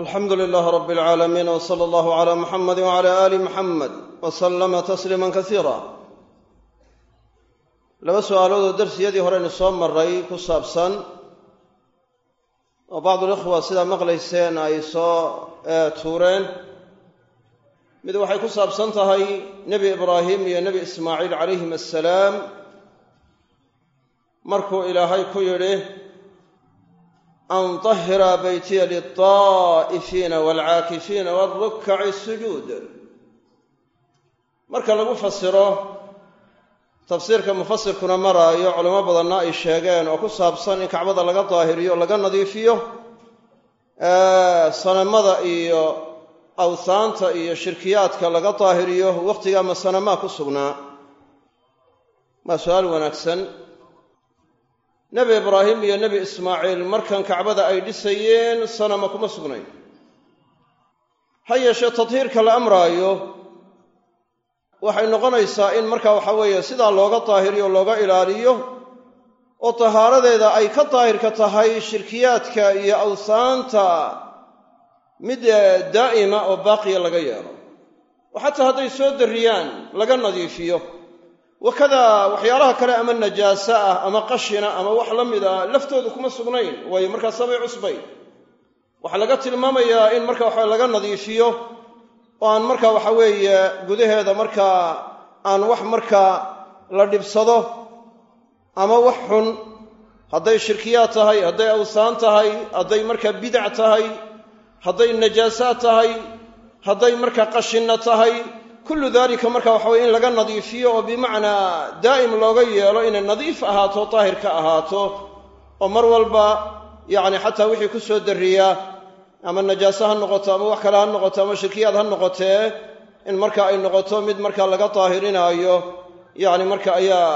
alxamdu lilaah rab alcaalamiin w sala allahu cala muxamadi wcala aali muxamed wa sallama tasliima kasiira laba su'aalood oo darsiyadii horeynu soo maray ku saabsan oo bacdulikhwa sidaa maqlayseen ay soo tuureen. Mid waxay ku saabsan tahay nebi ibraahim iyo nebi ismaaciil calayhim assalaam. Markuu ilaahay ku yidhi an tahira beytiya lilطaa'ifiina waalcaakifiina waalrukkaci sujuud marka lagu fasiro tafsiirka mufasirkuna maraayo culamo badanna ay sheegeen oo ku saabsan in kacbada laga daahiriyo laga nadiifiyo sanamada iyo awhaanta iyo shirkiyaadka laga daahiriyo wakhtigaa ma sanamaa ku sugnaa waa su'aal wanaagsan nebi ibraahim iyo nebi ismaaciil markan kacbada ay dhisayeen sanama kuma sugnayn. Ha yeeshee tadhiirka la amraayo waxay noqonaysaa in marka waxa weeye sidaa looga daahiriyo looga ilaaliyo oo tahaaradeeda ay ka daahirka tahay shirkiyaadka iyo awhaanta mid daa'ima oo baaqiya laga yeelo. Oo xataa hadday soo darriyaan laga nadiifiyo wakadaa waxyaalaha kale ama najaasa ah ama qashina ama wax la mid a laftoodu kuma sugnayn. Waayo markaa samay cusbay. Waxaa laga tilmaamayaa in marka waxa laga nadiifiyo oo aan marka waxa weeye gudaheeda markaa aan wax markaa la dhibsado ama wax xun hadday shirkiyaad tahay hadday awsaan tahay hadday markaa bidac tahay hadday najaasaad tahay hadday markaa qashinna tahay kullu daalika marka waxa weye in laga nadiifiyo oo bimacnaa daa'im looga yeelo inay nadiif ahaato daahir ka ahaato oo mar walba yacni xataa wixii ku soo darriyaa ama najaaso ha noqoto ama wax kale ha noqoto ama shirkiyaad ha noqotee in marka ay noqoto mid marka laga daahirinaayo yacni marka ayaa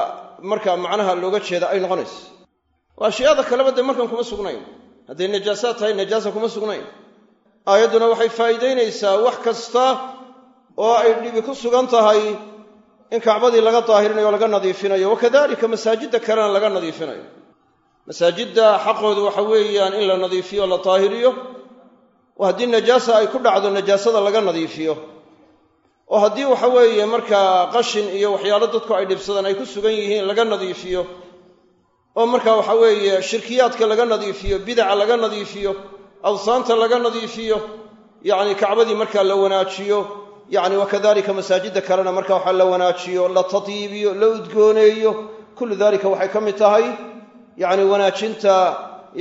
marka macnaha looga jeeda ay noqonayso ashyaada kaleba dee markan kuma sugnayn. Hadday najaasaad tahay najaasa kuma sugnayn. Aayadduna waxay faa'iidaynaysaa wax kasta oo ay dhibi ku sugan tahay in kacbadii laga daahirinayo o laga nadiifinayo. Wakadalika masaajidda kalena laga nadiifinayo. Masaajidda xaqoodu waxa weeyaan in la nadiifiyo la daahiriyo oo haddii najaasa ay ku dhacdo najaasada laga nadiifiyo. Oo haddii waxa weeye markaa qashin iyo waxyaalo dadku ay dhibsadaan ay ku sugan yihiin laga nadiifiyo. Oo marka waxa weeye shirkiyaadka laga nadiifiyo bidaca laga nadiifiyo awsaanta laga nadiifiyo yacni kacbadii markaa la wanaajiyo yacni wakadalika masaajidda kalena marka waxaa la wanaajiyo la tadyiibiyo la udgooneeyo. Kullu dalika waxay ka mid tahay yacni wanaajinta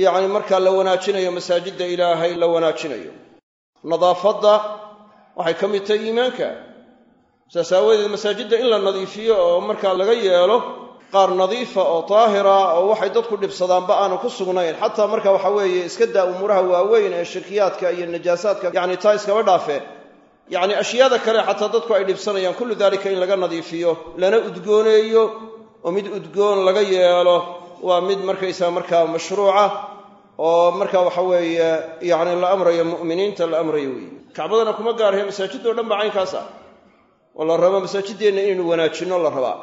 yacni markaa la wanaajinayo masaajidda ilaahay la wanaajinayo. Nadaafadda waxay ka mid tahay iimaanka. Saas aawadeed masaajidda in la nadiifiyo oo markaa laga yeelo qaar nadiifa oo daahira oo waxay dadku dhibsadaanba aanu ku sugnayn. Xataa marka waxa weeye iska daa umuuraha waaweyn ee shirkiyaadka iyo najaasaadka yacni taa iskaba dhaafeen yacni ashyaada kale xataa dadku ay dhibsanayaan kullu daalika in laga nadiifiyo lana udgooneeyo oo mid udgoon laga yeelo waa mid markaysaa markaa mashruuca oo marka waxa weeye yacni la amrayo mu'miniinta la amrayo weeye. Kacbadana kuma gaarhe masaajidoo dhan ba caynkaas ah. Oo la rabo masaajiddeenna inaynu wanaajinno la rabaa.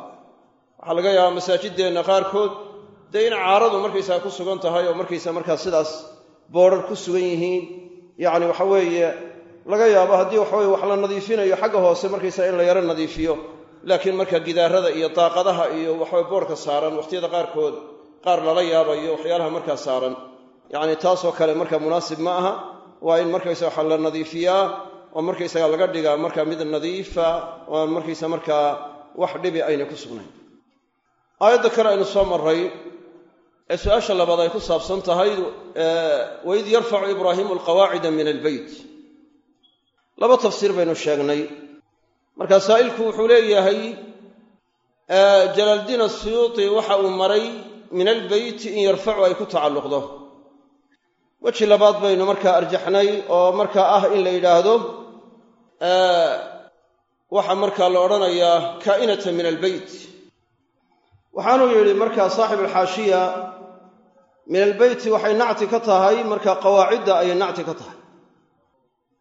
Waxaa laga yaabaa masaajiddeenna qaarkood dee in caaradu markaysaa ku sugan tahay oo markaysaa markaa sidaas boodrar ku sugan yihiin. Yacni waxa weeye laga yaabo haddii waxaweye wax la nadiifinayo xagga hoose markaysaa in la yaro nadiifiyo. Laakiin marka gidaarada iyo daaqadaha iyo waxaweye boorka saaran wakhtiyada qaarkood qaar lala yaabayo waxyaalaha markaa saaran. Yacni taasoo kale marka munaasib ma aha. Waa in markaysa waxa la nadiifiyaa oo markaysaga laga dhigaa marka mid nadiifa oo markaysa markaa wax dhibi ayna ku sugnayn. Aayadda kale aynu soo maray ee su'aasha labaad ay ku saabsan tahay waid yarfacu ibraahimu alqawaacida min albeyt laba tafsiir baynu sheegnay. Markaa saa'ilku wuxuu leeyahay jalaaldiin asuyuuti waxa uu maray min albeyti in yarfacu ay ku tacalluqdo. Weji labaad baynu markaa arjaxnay oo markaa ah in la yidhaahdo waxaa markaa la odhanayaa kaa'inata min albeyt waxaanuu yidhi markaa saaxib alxaashiya min albeyti waxay nacti ka tahay markaa qawaacidda ayay nacti ka tahay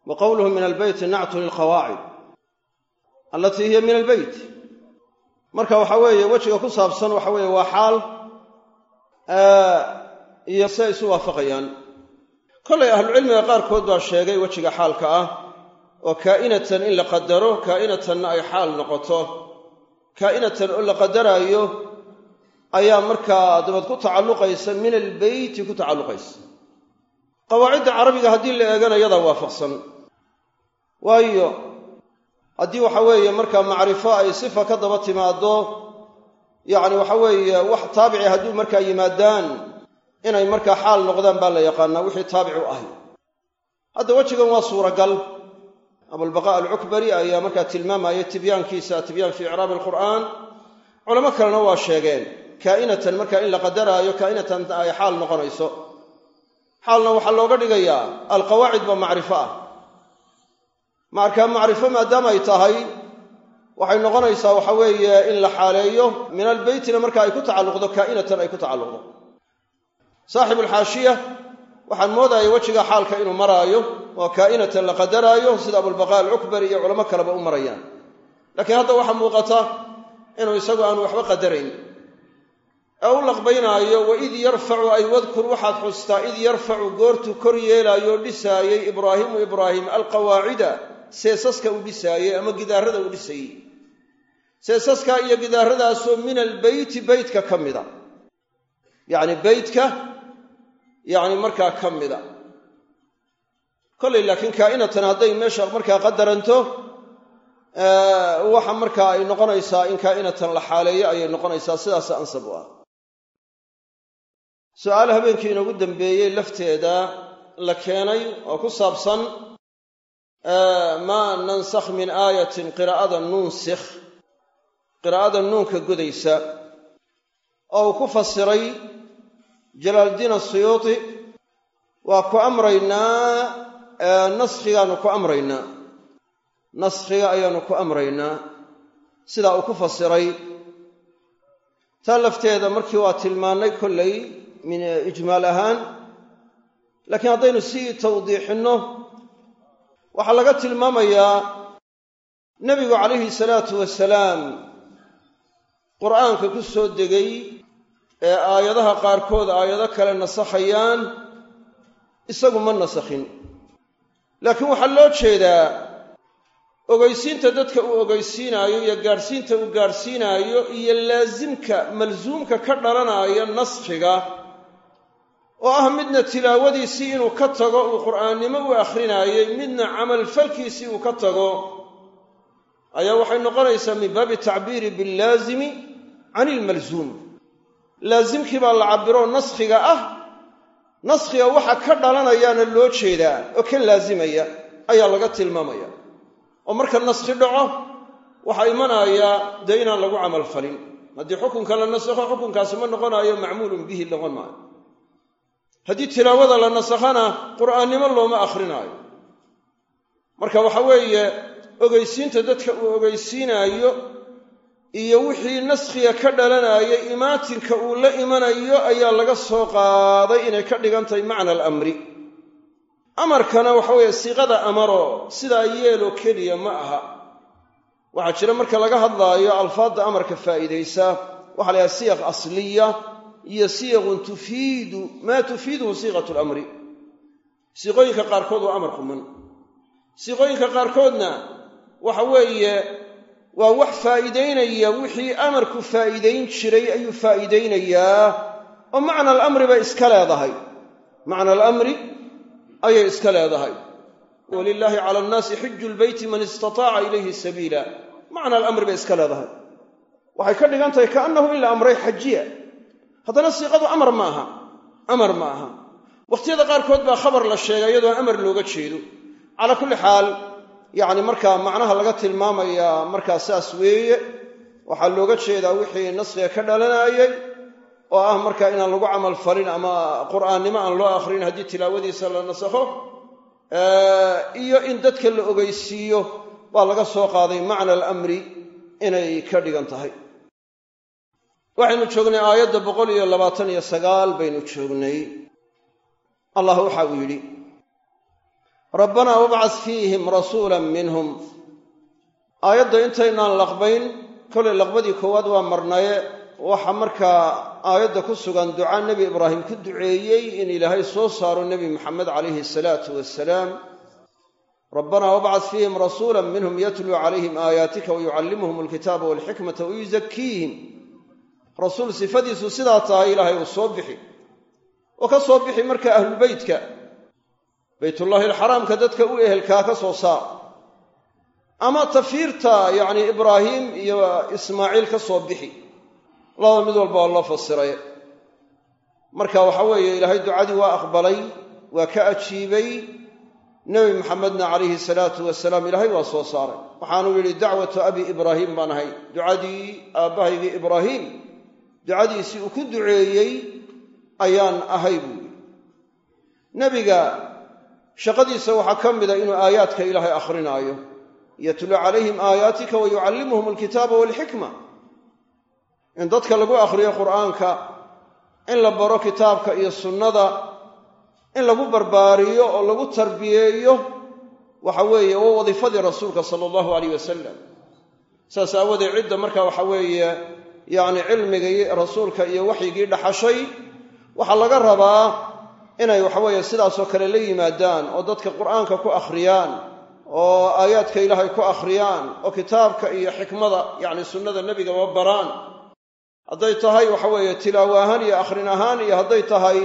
wa qowluhu min albeyti nactun lilqawaacid. Allatii hiya min albeyt marka waxa weeye wejiga ku saabsan waxa weeye waa xaal iyo si ay isu waafaqayaan. Kollay ahlucilmiga qaarkood baa sheegay wejiga xaalka ah oo kaa'inatan in la qadaro kaa'inatanna ay xaal noqoto. Kaa'inatan oo la qadaraayo ayaa markaa dabad ku tacalluqaysa min albeyti ku tacalluqaysa. Qawaacidda carabiga haddii la eegana yadaa waafaqsan waayo haddii waxa weeye markaa macrifo ay sifa ka daba timaaddo yacni waxa weeye wax taabici hadduu markaa yimaadaan inay markaa xaal noqdaan baa la yaqaanaa wixii taabic u ahay. Hadda wejigan waa suuragal. Abulbaqaa alcukbari ayaa markaa tilmaamaya tibyaankiisa tibyaan fii icraabi alqur'aan. Culamo kalena waa sheegeen kaa'inatan markaa in la qadaraayo kaa'inatan ay xaal noqonayso. Xaalna waxaa looga dhigayaa alqawaacid baa macrifo ah markaa macrifo maadaama ay tahay waxay noqonaysaa waxa weeye in la xaaleeyo min albeytina marka ay ku tacalluqdo kaa'inatan ay ku tacalluqdo. Saaxibulxaashiya waxaan moodaya wejiga xaalka inuu maraayo oo kaa'inatan la qadaraayo sida abulbaqaa alcukbari iyo culamo kaleba u marayaan. Laakiin hadda waxaa muuqata inuu isagu aanu waxba qadarayn. Ee u laqbaynaayo waid yarfacu ay wadkur waxaad xustaa id yarfacu goortuu kor yeelaayo dhisaayey ibraahimu ibraahim alqawaacida seesaska uu dhisaayey ama gidaarada uu dhisayey seesaskaa iyo gidaaradaasoo min albeyti beytka ka mida. Yacni beytka yacni markaa ka mida. Kollay laakiin kaa'inatan hadday meesha markaa qadaranto waxa markaa ay noqonaysaa in kaa'inatan la xaaleeyo ayay noqonaysaa sidaas ansab u ah. Su'aal habeenkii inoogu dambeeyey lafteeda la keenay oo ku saabsan maa nansakh min aayatin qiraa'ada nuunsikh. Qiraa'ada nuunka godaysa oo uu ku fasiray jalaaldiin asuyuuti waa ku amraynaa naskhigaanu ku amraynaa. Naskhiga ayaanu ku amraynaa. Sidaa uu ku fasiray. Taa lafteeda markii waa tilmaannay kollay min ijmaal ahaan laakiin haddaynu sii tawdiixinno waxaa laga tilmaamayaa nebigu calayhi salaatu wasalaam qur'aanka ku soo degay ee aayadaha qaarkood aayado kale nasakhayaan isagu ma nasakhin. Laakiin waxaa loo jeedaa ogeysiinta dadka uu ogeysiinaayo iyo gaadhsiinta uu gaadhsiinaayo iyo laasimka malsuumka ka dhalanaya naskhiga oo ah midna tilaawadiisii inuu ka tago uu qur'aannimo u akhrinaayey midna camalfalkiisii uu ka tago ayaa waxay noqonaysaa min baabi tacbiiri billaazimi can ilmalsuum laasimkii baa la cabbiroo naskhiga ah naskhiga waxa ka dhalanayaana loo jeedaa oo ka laasimaya ayaa laga tilmaamaya. Oo marka naskhi dhaco waxaa imanaya dee inaan lagu camalfalin haddii xukunka la nasakho xukunkaasi ma noqonaayo macmuulun bihi noqon maayo haddii tilaawada la nasakhana qur'aannimo looma akhrinaayo marka waxa weeye ogeysiinta dadka uu ogeysiinaayo iyo wixii naskhiga ka dhalanayay imaatinka uu la imanayo ayaa laga soo qaaday inay ka dhigan tahay macna alamri. Amarkana waxa weeye siiqada amaro sidaa yeeloo keliya ma aha. Waxaa jira marka laga hadlaayo alfaadda amarka faa'iidaysa. Waxa la yhaha siyaq asliya iyo siyaqun tufiidu maa tufiiduhu siiqatu lamri. Siiqooyinka qaarkood waa amar quman siiqooyinka qaarkoodna waxa weeye waa wax faa'iidaynaya wixii amarku faa'iidayn jiray ayuu faa'iidaynayaa oo macna alamri bay iska leedahay. Macna alamri ayay iska leedahay. Walilaahi cala annaasi xiju lbeyti man istataaca ilayhi sabiila. Macna alamri bay iska leedahay. Waxay ka dhigan tahay kaannahu in la amray xajiya haddana siiqadu amar ma aha. Amar ma aha. Wakhtiyada qaarkood baa khabar la sheegay iyadoo amar looga jeedo. Calaa kulli xaal yacni markaa macnaha laga tilmaamayaa markaa saas weeye waxaa looga jeedaa wixii naskhiga ka dhalanayay oo ah markaa inaan lagu camal falin ama qur'aannimo aan loo akhrin haddii tilaawadiisa la nasakho iyo in dadka la ogeysiiyo baa laga soo qaaday macna alamri inay ka dhigan tahay waxaynu joognay aayadda boqol iyo labaatan iyo sagaal baynu joognay. Allah waxa uu yidhi rabbanaa wabcas fiihim rasuula minhum. Aayadda intaynaan laqbayn kolay laqbadii koowaad waa marnaye. Waxa markaa aayadda ku sugan duca nebi ibraahim ku duceeyey in ilaahay soo saaro nebi maxamed calayhi asalaatu wasalaam rabbanaa wabcad fiihim rasuula minhum yatluu calayhim aayaatika wayucallimuhum alkitaaba walxikmata wayuzakiihim rasuul sifadiisu sidaa tahay ilaahay uu soo bixi. Oo ka soo bixi marka ahlubeytka baytullaahi alxaraamka dadka u ehelkaa ka soo saar ama tafiirta yacni ibraahim iyo ismaaciil ka soo bixi. Labada mid walba waa loo fasiray. Marka waxa weeye ilaahay ducadii waa aqbalay waa ka ajiibay. Nebi maxamedna calayhi salaatu wasalaam ilaahay waa soo saaray. Waxaanu yidhi dacwatu abi ibraahim baan ahay. Ducadii aabbahaygii ibraahim ducadiisii uu ku duceeyey ayaan ahay buu yidhi. Nebiga shaqadiisa waxaa ka mida inuu aayaadka ilaahay akhrinaayo. Yatluu calayhim aayaatika wa yucallimuhum alkitaaba walxikma. In dadka lagu akhriyo qur'aanka in la baro kitaabka iyo sunnada in lagu barbaariyo oo lagu tarbiyeeyo waxa weeye waa wadiifadii rasuulka sala allahu alayh wasalam saas aawadeed cidda marka waxa weeye yacni cilmigii rasuulka iyo waxyigii dhaxashay waxaa laga rabaa inay waxaweeye sidaasoo kale la yimaadaan oo dadka qur'aanka ku akhriyaan oo aayaadka ilaahay ku akhriyaan oo kitaabka iyo xikmada yacni sunnada nebigaba baraan. Hadday tahay waxa weeye tilaawo ahaan iyo akhrin ahaan iyo hadday tahay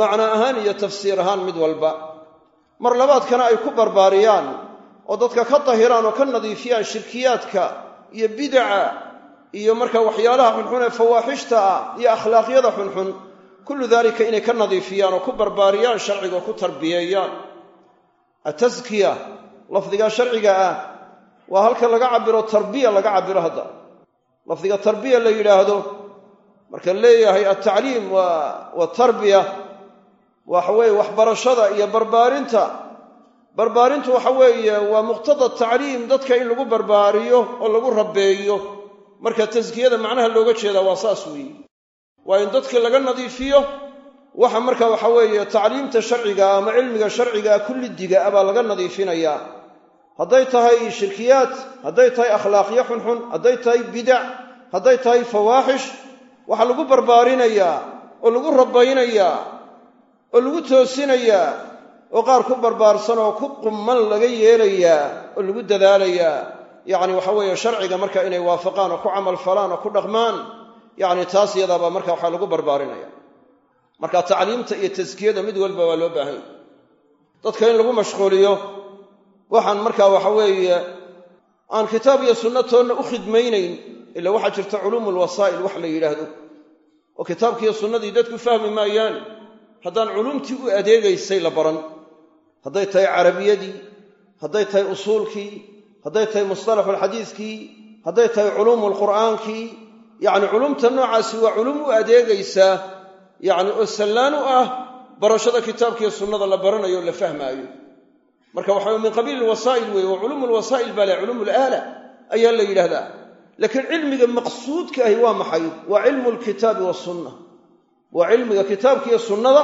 macno ahaan iyo tafsiir ahaan mid walba. Mar labaadkana ay ku barbaariyaan oo dadka ka tahiraan oo ka nadiifiyaan shirkiyaadka iyo bidaca iyo marka waxyaalaha xunxun ee fawaaxishta ah iyo akhlaaqyada xunxun kullu daalika inay ka nadiifiyaan oo ku barbaariyaan sharciga oo ku tarbiyeeyaan. Ataskiya lafdiga sharciga ah waa halka laga cabiro tarbiya laga cabiro hadda. Lafdiga tarbiya la yidhaahdo marka leeyahay altacliim waa tarbiya waxa weeye waxbarashada iyo barbaarinta. Barbaarintu waxa weeye waa muqtada tacliim dadka in lagu barbaariyo oo lagu rabeeyo marka taskiyada macnaha looga jeedaa waa saas weeye. Waa in dadka laga nadiifiyo waxa marka waxa weeye tacliimta sharciga ama cilmiga sharcigaa kullidiga ah baa laga nadiifinayaa hadday tahay shirkiyaad hadday tahay akhlaaqyo xunxun hadday tahay bidac hadday tahay fawaaxish waxaa lagu barbaarinayaa oo lagu rabaynayaa oo lagu toosinayaa oo qaar ku barbaarsan oo ku qumman laga yeelayaa oo lagu dadaalayaa yacni waxa weeye sharciga marka inay waafaqaan oo ku camal falaan oo ku dhaqmaan yacni taas iyadaabaa marka waxaa lagu barbaarinaya. Marka tacliimta iyo taskiyada mid walba waa loo baahanya dadka in lagu mashquuliyo waxaan markaa waxa weeye aan kitaab iyo sunno toonna u khidmaynayn ila waxaa jirta culuumu lwasaa'il wax la yidhaahdo. Oo kitaabkiiyo sunnadii dadku fahmi maayaan. Haddaan culuumtii u adeegaysay la baran. Hadday tahay carabiyadii hadday tahay usuulkii hadday tahay mustalaxulxadiiskii hadday tahay culuumu lqur'aankii yacni culuumta noocaasi waa culuum u adeegaysaa yacni oo sallaan u ah barashada kitaabkiiyo sunnada la baranayo o la fahmaayo. Marka waxa min qabiili lwasaa'il weeye waa culuumu lwasaa'il baa le culuumu laala ayaa la yidhahdaa laakiin cilmiga maqsuudka ahi waa maxay? Waa cilmu lkitaabi wasunna waa cilmiga kitaabkiiyo sunnada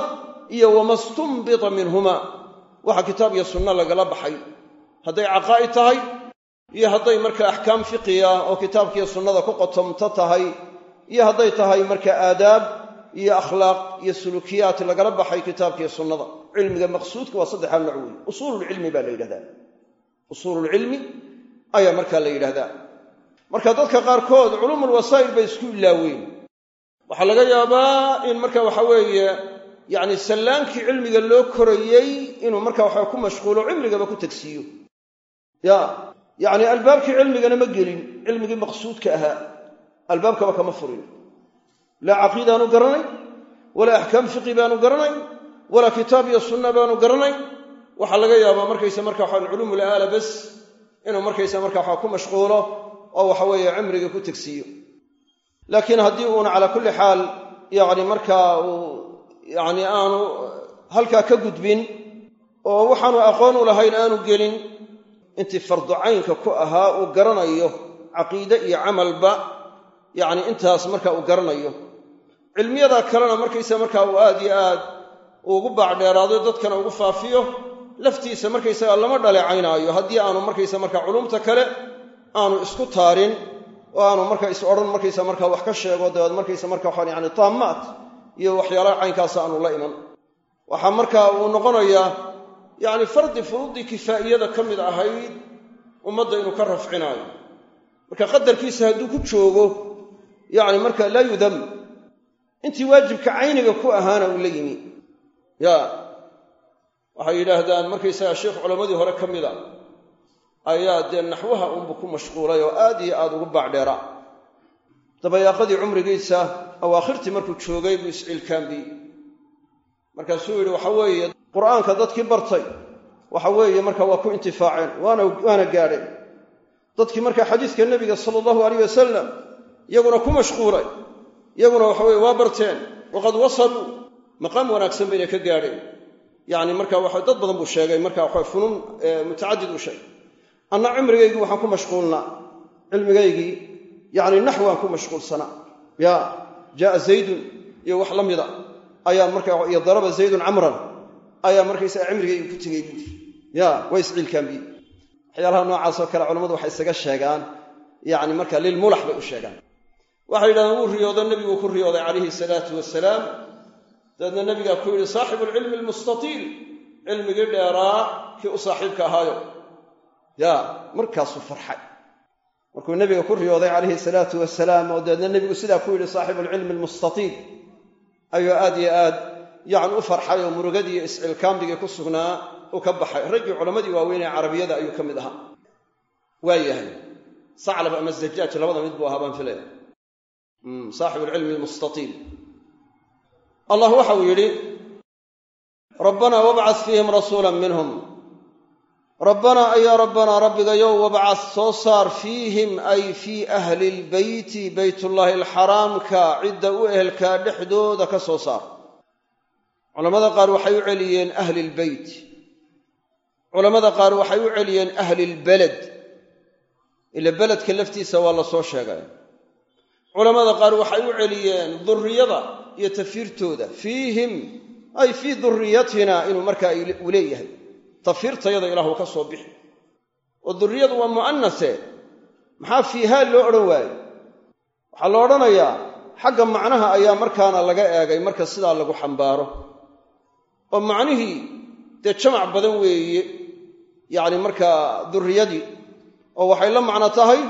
iyo wama stunbita minhuma waxa kitaab iyo sunna lagala baxay. Hadday caqaa'id tahay iyo hadday marka axkaam fiqiya oo kitaabkiiyo sunnada ku qotomto tahay iyo hadday tahay marka aadaab iyo akhlaaq iyo sulukiyaat lagala baxay kitaabkiiyo sunnada. Cilmiga maqsuudka waa saddexaa nooc weeye usuululcilmi baa la yidhahdaa. Usuululcilmi ayaa markaa la yidhahdaa. Marka dadka qaarkood culuumulwasaa'il bay isku ilaaweyn waxaa laga yaabaa in marka waxa weeye yacni sallaankii cilmiga loo korayey inuu marka waxa ku mashquulo cimrigaba ku tegsiiyo. Ya yacni albaabkii cilmigana ma gelin cilmigii maqsuudka ahaa. Albaabkaba kama furin. Laa caqiidaanu garanay walaa axkaam fiqi baanu garanay walaa kitaab iyo sunna baanu garanay. Waxaa laga yaabaa markaysa marka waxa aala bas inuu markaysa marka waxa ku mashquulo oo waxa weeye cimriga ku tegsiiyo laakiin haddii uuna calaa kulli xaal yacni markaa uu yacni aanu halkaa ka gudbin oo waxaanu aqoon u lahayn aanu gelin intii farducaynka ku ahaa uu garanayo caqiide iyo camalba yacni intaas marka uu garanayo. Cilmiyada kalena markaysa markaa uu aad iyo aad ugu baacdheeraado dadkana ugu faafiyo laftiisa markaysaga lama dhaleecaynaayo haddii aanu markaysa markaa culumta kale aanu isku taarin oo aanu marka is odhan markaysa markaa wax ka sheego dabeed markaysa marka waxaan yani taamaat iyo waxyaalaha caynkaasa aanu la iman. Waxaa markaa uu noqonayaa yacni fardi furuuddii kifaa'iyada ka mid ahayd ummadda inuu ka rafcinaayo marka qadarkiisa hadduu ku joogo yacni marka laa yudam. Intii waajibka cayniga ku ahaana uu la yimi. Ya waxay yidhaahdaan markaysaga sheikh culammadii hore ka mida ayaa dee naxwaha unbu ku mashquulay oo aad iyo aad ugu baacdheera. Dabayaaqadii cumrigiisa awaakhirtii markuu joogay buu isciilkaambiyey markaasuu yidhi waxa weeye qur'aanka dadkii bartay. Waxa weeye marka waa ku intifaaceen waana gaadheen dadkii markaa xadiiska nebiga sala allahu alayh wasalam iyaguna ku mashquulay. Iyaguna waxa weye waa barteen waqad wasaluu maqaam wanaagsan bayna ka gaadheen yacni marka waxa dad badan buu sheegay marka waxa funuun mutacadid uu sheegay. Anna cimrigaygii waxaan ku mashquulnaa cilmigaygii yacni naxwaan ku mashquulsanaa. Ya jaaa zaydun iyo wax la mida. Ayaa marka iyo daraba zaydun camran ayaa markaysaga cimrigaygi ku tegey buuri ya waa isciilkaambiyey waxyaalaha noocaasoo kale culammadu waxay isaga sheegaan. Yacni marka lilmulax bay u sheegaan. Waxay yidhahdeen wuu riyoodo nebiguu ku riyooday calayhi salaatu wasalaam dabeedna nebigaa ku yidhi saaxibu alcilmi almustatiil cilmigii dheeraa kii u saaxiibka ahaayo. Ya markaasuu farxay. Markuu nebiga ku riyooday calayhi salaatu wasalaam oo dabeedna nebigu sidaa ku yidhi saaxibu alcilmi almustatiil ayuu aad yo aad yacni u farxay oo murugadii iscilkaambigii ku sugnaa uu ka baxay. Raggii culammadii waaweynee carabiyada ayuu ka mid ahaa. Waa yahay saclab ama zajaaj labada mid buu ahaa baan filaya saaxibu alcilmi almustatiil allah waxau yidhi rabbanaa wabcad fiihim rasuula minhum. Rabbanaa ayaa rabbanaa rabbigayow wabcad soo saar fiihim ay fii ahli lbeyti beytullaahi alxaraamka cidda u ehelkaa dhexdooda ka soo saar culamada qaar waxay u celiyeen ahli lbeyt culamada qaar waxay u celiyeen ahli lbeled ila beledka laftiisa waa la soo sheegay. Culamada qaar waxay u celiyeen durriyada iyo tafiirtooda. Fiihim ay fii durriyatina inuu markaa uu leeyahay. Tafiirtayada ilaahu ka soo bixi. Oo durriyadu waa mu'anase maxaa fiihaa loo odhan waaye waxaa la odhanayaa xagga macnaha ayaa markaana laga eegay marka sidaa lagu xambaaro oo macnihii dee jamac badan weeye yacni markaa durriyadii oo waxay la macno tahay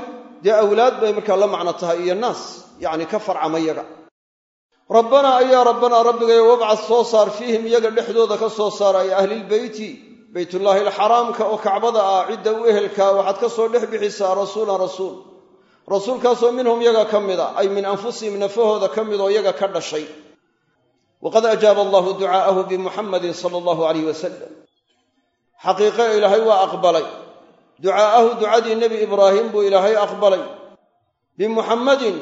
dee awlaad bay markaa la macno tahay iyo naas yacni ka farcama yaga. Rabbanaa ayaa rabbanaa rabbigayo wabcad soo saar fiihim iyaga dhexdooda ka soo saar ay ahlilbeyti beytullaahi alxaraamka oo kacbada ah cidda u ehelkaa waxaad ka soo dhex bixisaa rasuulan rasuul. Rasuulkaasoo minhum yaga ka mida ay min anfusihim nafahooda ka mid oo yaga ka dhashay waqad ajaaba allahu ducaa'ahu bimuxamadin sala allahu alayh wasalam xaqiiqe ilaahay waa aqbalay ducaa'ahu ducadii nebi ibraahim buu ilaahay aqbalay bimuxammadin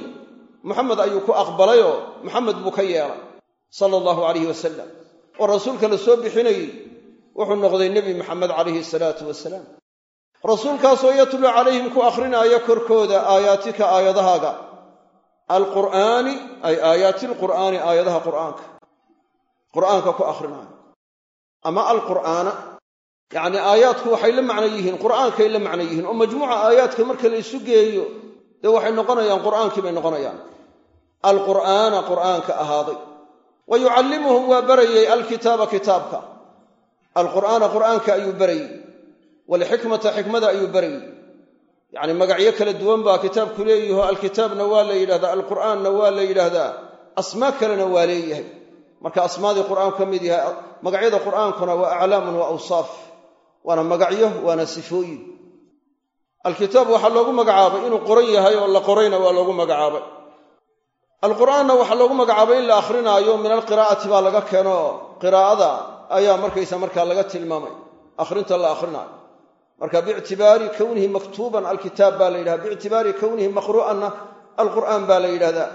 muxamed ayuu ku aqbalayoo muxamed buu ka yeelay sala allahu alayh wasalam oo rasuulka la soo bixinayey wuxuu noqday nebi maxamed calayhi salaatu wasalaam rasuulkaasoo yatluu calayhim ku akhrinaya korkooda aayaatika aayadahaaga alqur'aani ay aayaati lqur'aani aayadaha qur'aanka qur'aanka ku akhrinaayo ama alqur'aana yacnii aayaadku waxay la macno yihiin qur'aankay la macno yihiin oo majmuuca aayaadka marka la isu geeyo dee waxay noqonayaan qur'aankii bay noqonayaan. Alqur'aana qur'aanka ahaaday. Wa yucallimuhum waa barayey alkitaaba kitaabka. Alqur'aana qur'aanka ayuu barayey walxikmata xikmada ayuu barayey yacni magacyo kala duwan baa kitaabku leeyaho alkitaabna waa la yidhahdaa alqur'aanna waa la yidhaahdaa asmaa kalena waa leeyahay marka asmaadii qur'aanku ka mid yahay magacyada qur'aankuna waa aclaamun wa awsaaf waana magacyo waana sifooyin. Alkitaab waxaa loogu magacaabay inuu qoran yahay oo la qorayna waa loogu magacaabay. Alqur'aanna waxaa loogu magacaabay in la akhrinaayo min alqiraa'ati baa laga keeno. Qiraa'ada ayaa markaysa markaa laga tilmaamay. Akhrinta la akhrinaayo. Marka biictibaari kownihi maktuuban alkitaab baa la yidhahda biictibaari kownihi maqru'anna alqur'aan baa la yidhahdaa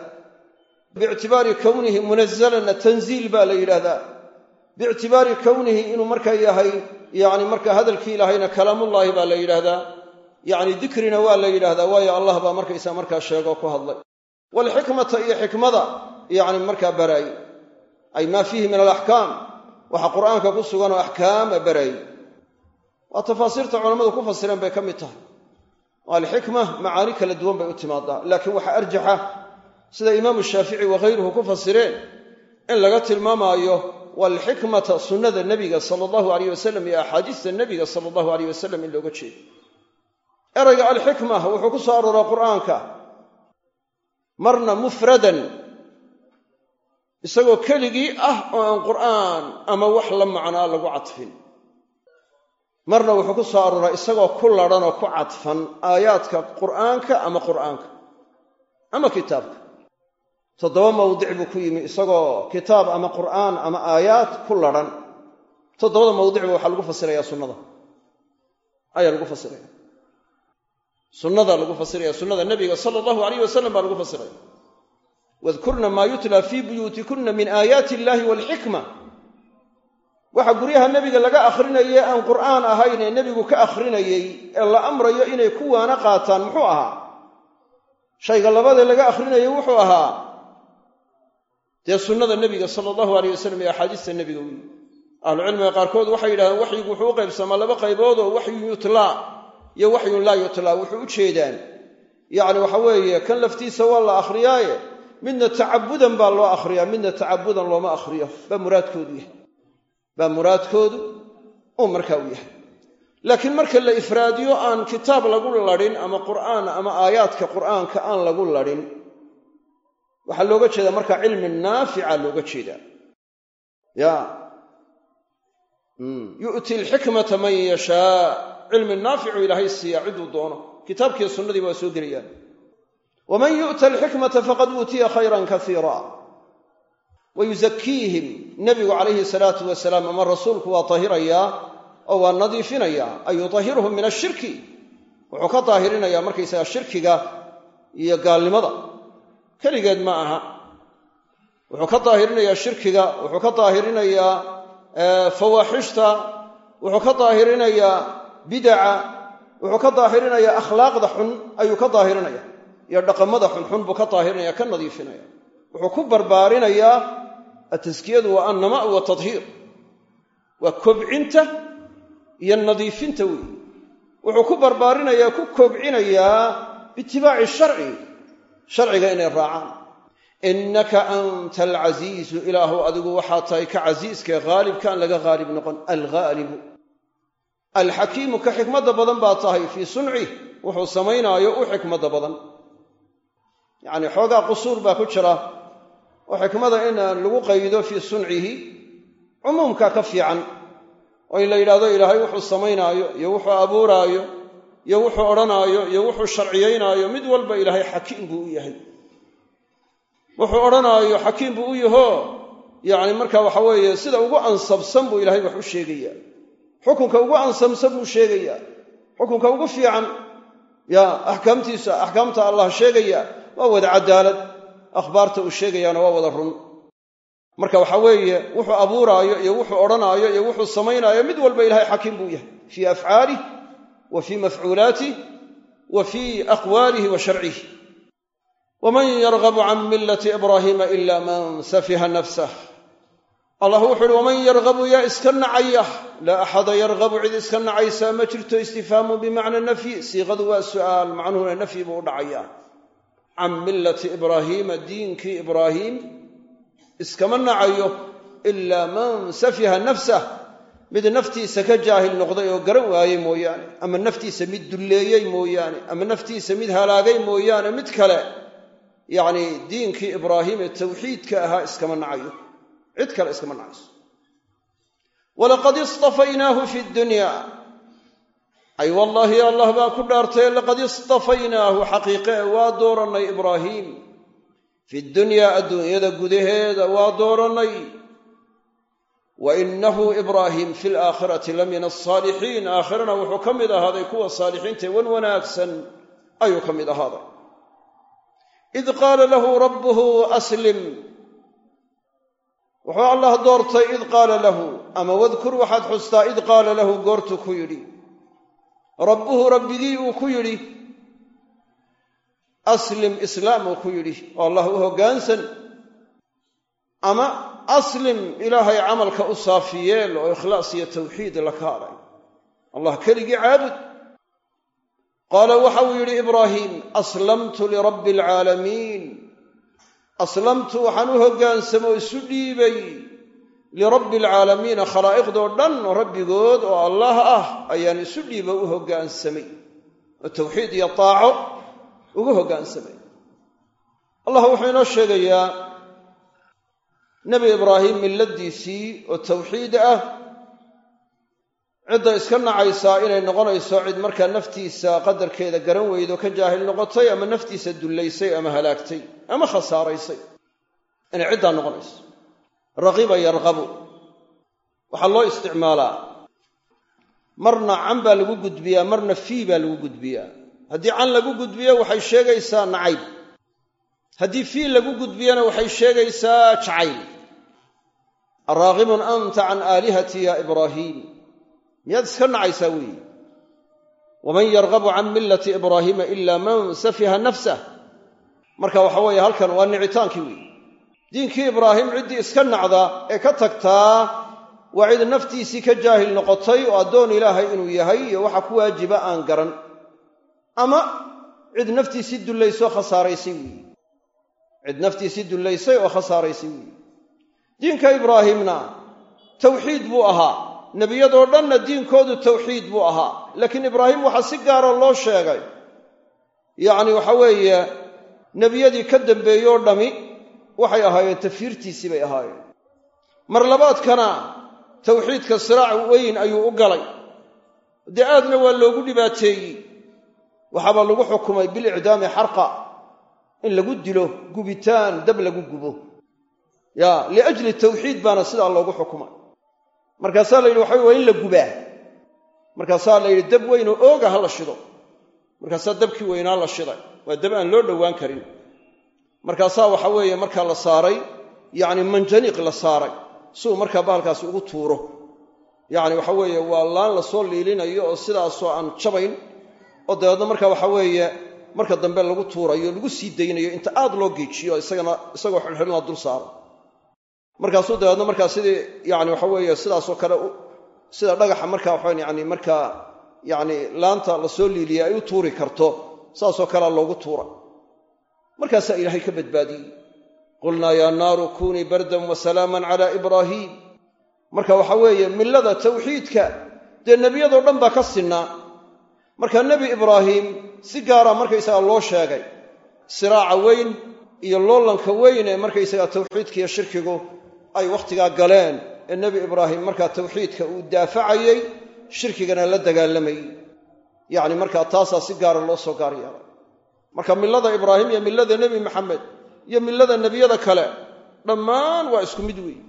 biictibaari kownihi munazalanna tanziil baa la yidhahdaa biictibaari kownihi inuu markaa yahay yacni marka hadalkii ilaahayna kalaamullaahi baa la yidhaahdaa. Yacni dikrina waa la yidhahdaa waayo allah baa markaysa markaa sheegoo ku hadlay. Waalxikmata iyo xikmada yacni markaa baraaye ay maa fiihi min alaxkaam waxa qur'aanka ku suganoo axkaama baraaye waa tafaasiirta culammadu ku fasireen bay ka mid tahay. Alxikma macaani kala duwan bay u timaadaa laakiin waxaa arjaxa sida imaamu shaafici wakayruhu ku fasireen in laga tilmaamaayo walxikmata sunnada nebiga sala allahu alayh wasalam iyo axaadiista nebiga sala allahu alayh wasalam in looga jeedo. Erayga alxikma wuxuu ku soo arooraa qur'aanka marna mufradan isagoo keligii ah oo aan qur'aan ama wax la macnaa lagu cadfin. Marna wuxuu ku soo arooraa isagoo ku ladhan oo ku cadfan aayaadka qur'aanka ama qur'aanka ama kitaabka toddoba mawdic buu ku yimi isagoo kitaab ama qur'aan ama aayaad ku ladhan toddobada mawdicba waxaa lagu fasirayaa sunnada. Ayaa lagu fasiraya sunnada lagu fasiraya sunnada nebiga sala allahu alayh wasalam baa lagu fasiraya. Wadkurna maa yutla fii buyuutikunna min aayaati illaahi waalxikma waxa guryaha nebiga laga akhrinayay aan qur'aan ahayn ee nebigu ka akhrinayey ee la amrayo inay ku waana qaataan muxuu ahaa? Shayga labadee laga akhrinayay wuxuu ahaa dee sunnada nebiga sala allahu alayh wasalam iyo axaadiista nebiga weyi ahlucilmiga qaarkood waxay yidhahdeen waxyigu wuxuu u qaybsamaa laba qaybood oo waxyun yutlaa iyo waxyun laa yutlaa wuxuu u jeedaan. Yacni waxa weeye kan laftiisa waa la akhriyaaye midna tacabudan baa loo akhriyaa midna tacabudan looma akhriyo. Baa muraadkoodu yahay. Baa muraadkoodu uu markaa u yahay. Laakiin marka la ifraadiyo aan kitaab lagu ladhin ama qur'aan ama aayaadka qur'aanka aan lagu ladhin waxaa looga jeedaa markaa cilmi naafica looga jeedaa. Ya. Yu'ti alxikmata man yashaa. Cilmi naaficu ilaahay siiyaa ciduu doono. Kitaabkiiyo sunnadiiba waa soo gelayaan waman yu'ta alxikmata faqad uutiya khayran kasiira wa yusakiihim nebigu calayhi salaatu wasalaam ama rasuulku waa tahirayaa oo waa nadiifinayaa ay yutahiruhum min ashirki wuxuu ka daahirinayaa markaysaga shirkiga iyo gaalnimada keligeed ma aha. Wuxuu ka daahirinayaa shirkiga wuxuu ka daahirinayaa fawaaxishta wuxuu ka daahirinayaa bidaca wuxuu ka daahirinayaa akhlaaqda xun ayuu ka daahirinaya iyo dhaqamada xunxun buu ka daahirinaya ka nadiifinaya wuxuu ku barbaarinayaa ataskiyadu waa annama wa tadhiir. Waa kobcinta iyo nadiifinta weyi wuxuu ku barbaarinayaa ku kobcinayaa biitibaaci sharci sharciga inay raacaan. Innaka anta alcasiizu ilaahu adigu waxaa tahay ka casiiskae haalibkaan laga haalib noqon alghaalibu alxakiimu ka xikmadda badan baa tahay fii suncih wuxuu samaynaayo u xikmadda badan. Yacnii xoogaa qusuur baa ku jira oo xikmada in lagu qaydo fii suncihi cumuumkaa ka fiican oo in la yidhahdo ilaahay wuxuu samaynaayo iyo wuxuu abuuraayo iyo wuxuu odhanaayo iyo wuxuu sharciyaynaayo mid walba ilaahay xakiim buu u yahay. Wuxuu odhanaayo xakiim buu u yahoo yacni marka waxa weeye sida ugu ansabsan buu ilaahay wax u sheegayaa. Xukunka ugu ansabsan buu sheegayaa. Xukunka ugu fiican ya axkaamtiisa axkaamta allah sheegaya waa wada cadaalad. Akhbaarta uu sheegayaana waa wada run. Marka waxa weeye wuxuu abuuraayo iyo wuxuu odhanaayo iyo wuxuu samaynaayo mid walba ilahay xakiim buu yahay. Fii afcaalih wa fii mafcuulaatih wa fii aqwaalihi wa sharcih waman yargabu can millati ibraahiima ila man safiha nafsah. Allah wuxu uhi waman yargabu yaa iska nacaya laa axada yargabu cid iska nacaysaa ma jirto istifhaamu bimacna nafyi. Siiqadu waa su'aal macnuhuna nafyi buu u dhacayaa can millati ibraahiima diinkii ibraahiim iskama nacayo ilaa man safiha nafsah mid naftiisa ka jaahil noqday oo garan waayey mooyaane ama naftiisa mid dulleeyey mooyaane ama naftiisa mid halaagay mooyaane mid kale yacnii diinkii ibraahiim ee tawxiidka ahaa iskama nacayo cid kale iskama nacayso. Walaqad istafaynaahu fi dunya. Ay wallaahi allah baa ku dhaartay laqad istafaynaahu xaqiiqe waa doorannay ibraahiim fi dunyaa adduunyada gudaheeda waa doorannay wa inahu ibraahim fi laakhirati la min alsaalixiin aakhirana wuxuu ka mid ahaaday kuwa saalixiintae wan wanaagsan ayuu ka mid ahaaday id qaala lahu rabbuhu aslim wuxuu allah doortay id qaala lahu ama wadkur waxaad xustaa id qaala lahu goortuu ku yidhi rabbuhu rabbigii uu ku yidhi aslim islaam uu ku yidhi oo allah u hoggaansan aslim ilaahay camalka u saafiyeel oo ikhlaas iyo tawxiid la kaalay. Allah keligii caabud. Qaala waxa uu yidhi ibraahim aslamtu lirabbi alcaalamiin aslamtu waxaan u hoggaansamo isu dhiibay lirabbi alcaalamiina khalaa'iqdoo dhan rabbigood oo allah ah ayaan isu dhiibo u hoggaansamay oo tawxiid iyo taaco ugu hoggaansamay allah wuxuu inoo sheegayaa nebi ibraahim milladiisii oo tawxiid ah. Cidda iska nacaysaa inay noqonayso cid markaa naftiisa qadarkeeda garan weydo ka jaahil noqotay ama naftiisa dullaysay ama halaagtay ama khasaaraysay. Inay ciddaa noqonayso. Raqiba yarqabu. Waxaa loo isticmaalaa. Marna can baa lagu gudbiyaa marna fii baa lagu gudbiyaa. Haddii can lagu gudbiyo waxay sheegaysaa nacayb haddii fii lagu gudbiyana waxay sheegaysaa jacayl. Araaqibun anta can aalihati ya ibraahiim miyaad iska nacaysaa weeye waman yargabu can millati ibraahiima ila man safiha nafsah marka waxa weeye halkan waa nicitaankii weeye diinkii ibraahim ciddii iska nacda ee ka tagtaa waa cid naftiisii ka jaahil noqotay oo addoon ilaahay inuu yahay iyo waxa ku waajiba aan garan. Ama cid naftiisii dullaysoo khasaaraysay weeye cid naftiisii dullaysay oo khasaaraysay weeye diinka ibraahimna tawxiid buu ahaa. Nebiyadoo dhanna diinkoodu tawxiid buu ahaa. Laakiin ibraahim waxaa si gaara loo sheegay. Yacni waxa weeye nebiyadii ka dambeeyoo dhami waxay ahaayeen tafiirtiisii bay ahaayeen. Mar labaadkana tawxiidka siraac weyn ayuu u galay. Dee aadna waa loogu dhibaateeyey waxaaba lagu xukumay bilicdaami xarqa in lagu dilo gubitaan dab lagu gubo. Ya liajli tawxiid baana sidaa loogu xukumay. Markaasaa la yidhi waxa waa in la gubaa. Markaasaa la yidhi dab weynoo ooga ha la shido. Markaasaa dabkii weynaa la shiday waa dab aan loo dhowaan karin. Markaasaa waxa weeye markaa la saaray yacni manjaniiq la saaray si uu markaa bahalkaasi ugu tuuro. Yacni waxa weeye waa laan la soo liilinayo oo sidaasoo aan jabayn oo dabeedna marka waxa weeye marka dambe lagu tuurayo lagu sii daynayo inta aad loo geejiyo isagana isagoo xilxilina dul saaro. Markaasuu dabeedna markaa sidii yani waxa weeye sidaasoo kale sida dhagaxa markaa waxaan yani markaa yani laanta la soo liiliyay ay u tuuri karto saasoo kalea loogu tuura. Markaasaa ilaahay ka badbaadiyey. Qulnaa yaa naaru kunii bardan wa salaaman cala ibraahiim marka waxa weeye millada tawxiidka dee nebiyadoo dhan baa ka sinnaa marka nebi ibraahim si gaara markaysaga loo sheegay. Siraaca weyn iyo loolanka weyn ee markaysaga tawxiidka iyo shirkigu ay wakhtigaa galeen ee nebi ibraahim markaa tawxiidka uu daafacayey shirkigana la dagaalamayey yacni markaa taasaa si gaara loo soo gaar yeelay. Marka millada ibraahim iyo millada nebi maxamed iyo millada nebiyada kale dhammaan waa isku mid weeye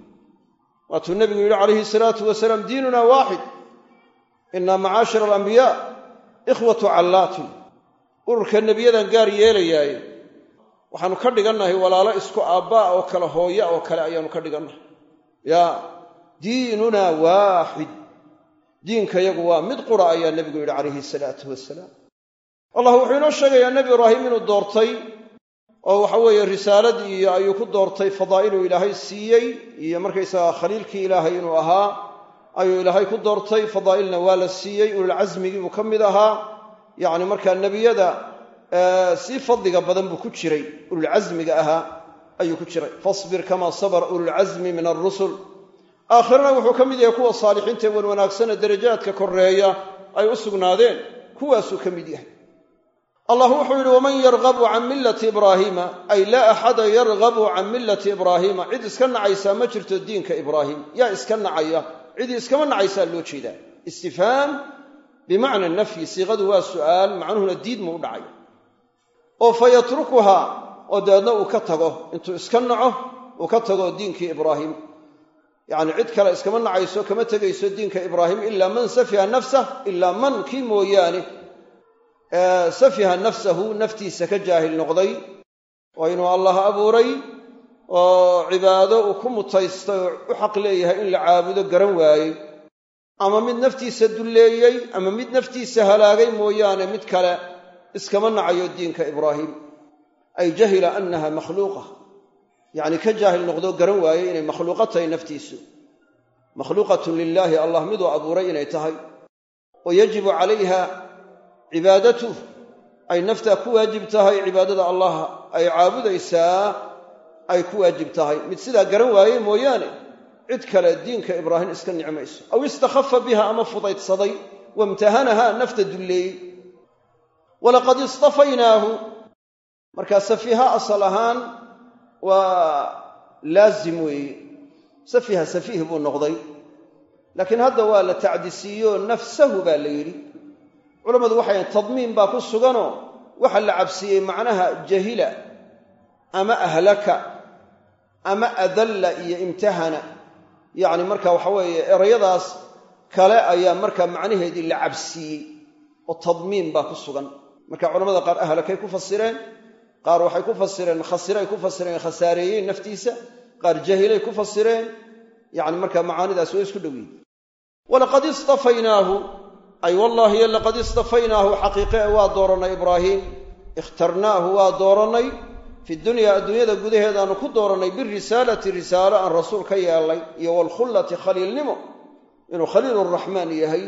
waatuu nebigu yidhi calayhi salaatu wasalaam diinuna waaxid inna macaashira alambiyaa ikhwatu callaatin ururka nebiyadan gaar yeelayaaye waxaanu ka dhigannahay walaalo isku aabbaa oo kale hooya oo kale ayaanu ka dhigannahay. Yaa diinunaa waaxid diinkayagu waa mid qura ayaa nebigu yidhi calayhi salaatu wasalaam allah wuxuu inoo sheegayaa nebi ibraahim inuu doortay oo waxa weeye risaaladii iyo ayuu ku doortay fadaa'iluu ilaahay siiyey iyo markaysaga khaliilkii ilaahay inuu ahaa ayuu ilaahay ku doortay fadaa'ilna waa la siiyey ululcasmigii buu ka mid ahaa yacni markaa nebiyada sii fadliga badan buu ku jiray ululcasmiga ahaa ayuu ku jiray. Fasbir kamaa sabara ululcasmi min alrusul aakhirana wuxuu ka mid yahay kuwa saalixiinta ee wan wanaagsane darajaadka koreeya ay u sugnaadeen kuwaasuu ka mid yahay. Allah wuxuu yidhi waman yargabu can millati ibraahiima ay laa axada yargabu can millati ibraahiima cid iska nacaysaa ma jirto diinka ibraahim. Yaa iska nacaya. Cidii iskama nacaysaa loo jeedaa. Istifhaam bimacna nafyi siiqadu waa su'aal macnuhuna diid mu u dhacay. oo fa yatrukuhaa oo dabeedna uu ka tago intuu iska naco uu ka tago diinkii ibraahim. Yacni cid kale iskama nacayso kama tegayso diinka ibraahim ilaa man safiha nafsah ilaa man kii mooyaane. Safiha nafsahu naftiisa ka jaahil noqday. Oo inuu allah abuuray oo cibaado uu ku mutaystay oo u xaq leeyahay in la caabudo garan waayey ama mid naftiisa dulleeyey ama mid naftiisa halaagay mooyaane mid kale iskama nacayo diinka ibraahim. Ay jahila annaha makhluuqa. Yacni ka jaahil noqdoo garan waayey inay makhluuqa tahay naftiisu. Makhluuqatun lilaahi allah miduu abuuray inay tahay. Oo yajibu calayha cibaadatuh ay naftaa ku waajib tahay cibaadada allah ay caabudaysaa ay ku waajib tahay. Mid sidaa garan waaye mooyaane cid kale diinka ibraahim iska nicmayso. Aw istakhafa biha ama fudaydsaday wamtahanaha nafta dulleeyey. Walaqad istafaynaahu. Markaa safiha asal ahaan waa laazim weeye. Safiha safiih buu noqday. Laakiin hadda waa la tacdisiiyo nafsahu baa la yidhi. Culammadu waxay tadmiin baa ku suganoo waxa la cabsiiyey macnaha jahila ama ahlaka ama adalla iyo imtahana yacni marka waxa weeye erayadaas kale ayaa markaa macnaheedii la cabsiiyey oo tadmiin baa ku sugan. Marka culamada qaar ahlakay ku fasireen qaar waxay ku fasireen khasiray ku fasireen khasaareeyeen naftiisa qaar jahilay ku fasireen. Yacni markaa macaanidaas way isku dhow yihiin walaqad istafaynaahu ay wallaahi laqad istafaynaahu xaqiiqe waa doorannay ibraahiim ikhtarnaahu waa doorannay fi dunyaa adduunyada gudaheedaanu ku doorannay birisaalati risaalo aan rasuul ka yeelnay iyo waalkhullati khaliilnimo inuu khaliiluraxmaan yahay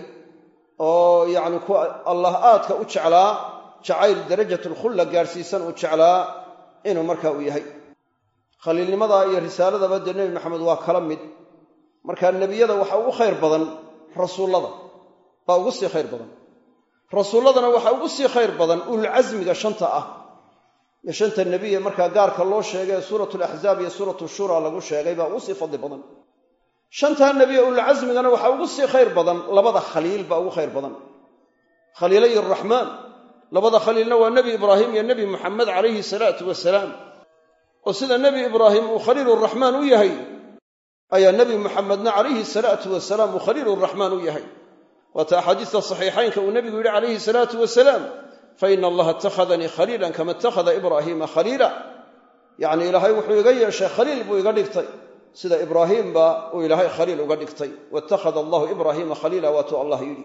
oo yacni ku allah aadka u jeclaa jacayl darajatulkhulla gaadhsiisan uu jeclaa inuu marka uu yahay. Khaliilnimadaa iyo risaaladaba dee nebi maxamed waa kala mid. Marka nebiyada waxa ugu khayr badan rasuullada baa ugu sii khayr badan. Rasuulladana waxaa ugu sii khayr badan ululcasmiga shanta ah iyo shanta markaa gaarka loo sheegay ee suuratu laxzaab iyo suuratu shura lagu sheegay baa ugu sii fadli badan. Shantaa nebiye ululcasmigana waxaa ugu sii khayr badan labada khaliil baa ugu khayr badan. Khaliilay araxmaan labada khaliilna waa nebi ibraahim iyo nebi muxamed calayhi salaatu wasalaam. Oo sida nebi ibraahim uu khaliiluraxmaan u yahay ayaa nebi muxamedna calayhi salaatu wasalaam uu khaliiluraxmaan u yahay. Waata axaadiista saxiixaynka uu nebigu yidhi calayhi salaatu wasalaam fa ina allaha ittakhadanii khaliilan kama ittakhada ibraahiima khaliila yacni ilaahay wuxuu iga yeeshay khaliil buu iga dhigtay. Sida ibraahiimba uu ilaahay khaliil uga dhigtay. Waittakhada allahu ibraahiima khaliila waatuu allah yidhi.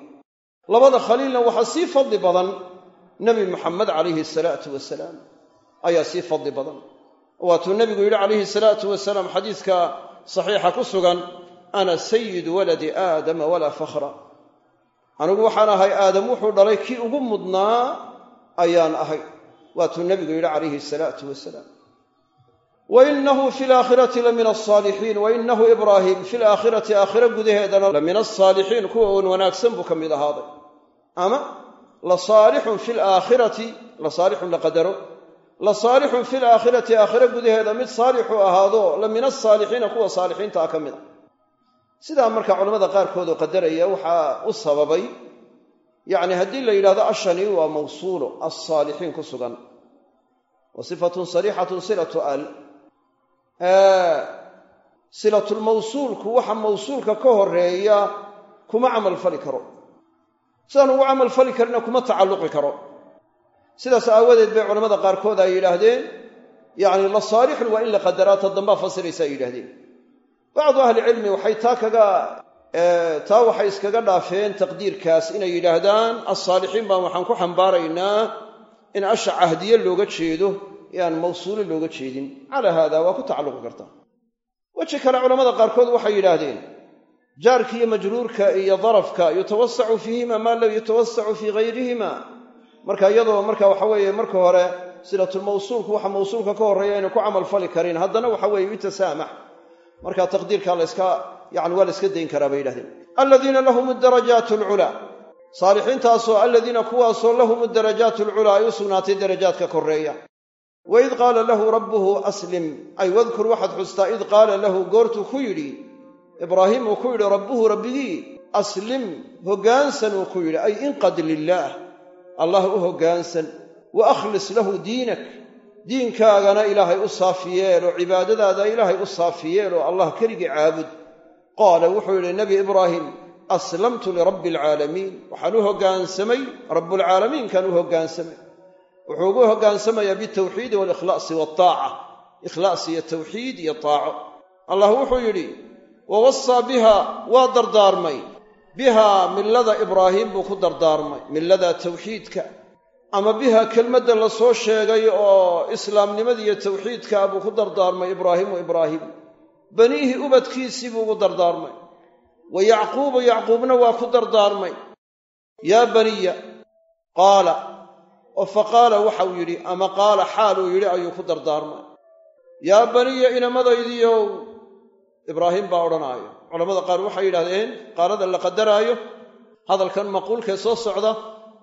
Labada khaliilna waxaa sii fadli badan nebi muxamed calayhi salaatu wasalaam ayaa sii fadli badan. Waatuu nebigu yidhi calayhi salaatu wasalaam xadiiska saxiixa ku sugan ana sayidu waladi aadama walaa fakhra. Anigu waxaan ahay aadam wuxuu dhalay kii ugu mudnaa ayaan ahay. Waatuu nebigu yidhi calayhi salaatu wasalaam wa inahu fi laakhirati la min alsaalixiin wa inahu ibraahim fi laakhirati aakhiro gudaheedana la min alsaalixiin kuwa uun wanaagsan buu ka mid ahaaday. Ama la saalixun fi laakhirati la saalixun la qadaro la saalixun fi laakhirati aakhiro gudaheeda mid saalixuu ahaado la min alsaalixiina kuwa saalixiinta ah ka mid a sidaa marka culamada qaarkood oo qadaraya waxaa u sababay yacni haddii la yidhahdo ashani waa mawsuulo alsaalixiin ku sugan. Wa sifatun sariixatun silatu al. Silatulmawsuulku waxa mawsuulka ka horreeya kuma camal fali karo. Sidaan ugu camal fali karina kuma tacalluqi karo. Sidaas aawadeed bay culamada qaarkood ay yidhaahdeen yacni la saalixun waa in la qadaraa ta dambaa fasiraysa ay yidhahdeen bacdu ahlicilmi waxay taa kaga taa waxay iskaga dhaafeen taqdiirkaas inay yidhaahdaan alsaalixiin baan waxaan ku xambaaraynaa in asha cahdiye looga jeedo ee aan mawsuulo looga jeedin. Calaa haada waa ku tacalluqi karta. Weji kale culamada qaarkood waxay yidhaahdeen jaarka iyo majruurka iyo darafka yutawasacu fiihima maa lam yutawasacu fii hayrihima marka iyadoo marka waxa weeye marka hore silatulmawsuulku waxa mawsuulka ka horreeya ayna ku camal fali karin. Haddana waxa weeye yutasaamax marka taqdiirka laska yani waa la iska dayn karaa bay yidhahdeen. Aladiina lahum darajaat alculaa saalixiintaasoo aladiina kuwaasoo lahum darajaat alculaa ay u sugnaatay darajaadka koreeya waid qaala lahu rabbuhu aslim. Ay wadkur waxaad xustaa id qaala lahu goortuu ku yidhi ibraahim uu ku yidhi rabbuhu rabbigii aslim. Hoggaansan uu ku yidhi ay inqad lilaah allah u hoggaansan wa akhlis lahu diinak. Diinkaagana ilaahay u saafi oo cibaadadaada ilaahay u saafi yeel oo allah keligii caabud qaala wuxuu yidhi nebi ibraahim aslamtu lirabbi alcaalamiin waxaan u hoggaansamay rabbulcaalamiinkaan u hoggaansamay wuxuu ugu hogaansamayaa bitawxiidi walikhlaasi waltaaca ikhlaas iyo tawxiid iyo taaco. Allah wuxuu yidhi wa wasaa biha waa dardaarmay. Bihaa millada ibraahim buu ku dardaarmay millada tawxiidka. Ama biha kelmadda la soo sheegay oo islaamnimadiiyo tawxiidkaa buu ku dardaarmay ibraahimu ibraahim baniihi ubadkiisii buu ugu dardaarmay. Wa yacquubu yacquubna waa ku dardaarmay. Yaa baniya qaala. Oo fa qaala waxau yidhi ama qaala xaal uu yidhi ayuu ku dardaarmay. Yaa baniya inamadaydiiow ibraahim baa odhanaaya culamada qaar waxay yidhahdeen qaalada la qadaraayo hadalkan maquulkee soo socda?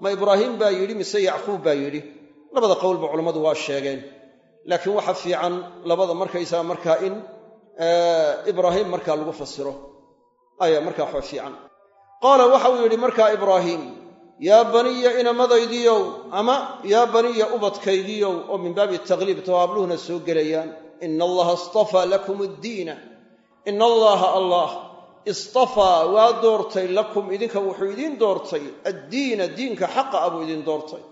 Ma ibraahim baa yidhi mise yacquub baa yidhi? Labada qowlba culammadu waa sheegeen. Laakiin waxa fiican labada markaysaa markaa in ibraahim markaa lagu fasiro ayaa markaa waxa fiican. Qaala waxa uu yidhi markaa ibraahim yaa baniya inamadaydiiow ama yaa baniya ubadkaygiiow oo min baabi takliib tawaabluhuna soo gelayaan. Ina allaha istafaa lakum addiina. Ina allaha allah istafaa waa doortay lakum idinka wuxuu idiin doortay addiina diinka xaqa ah buu idiin doortay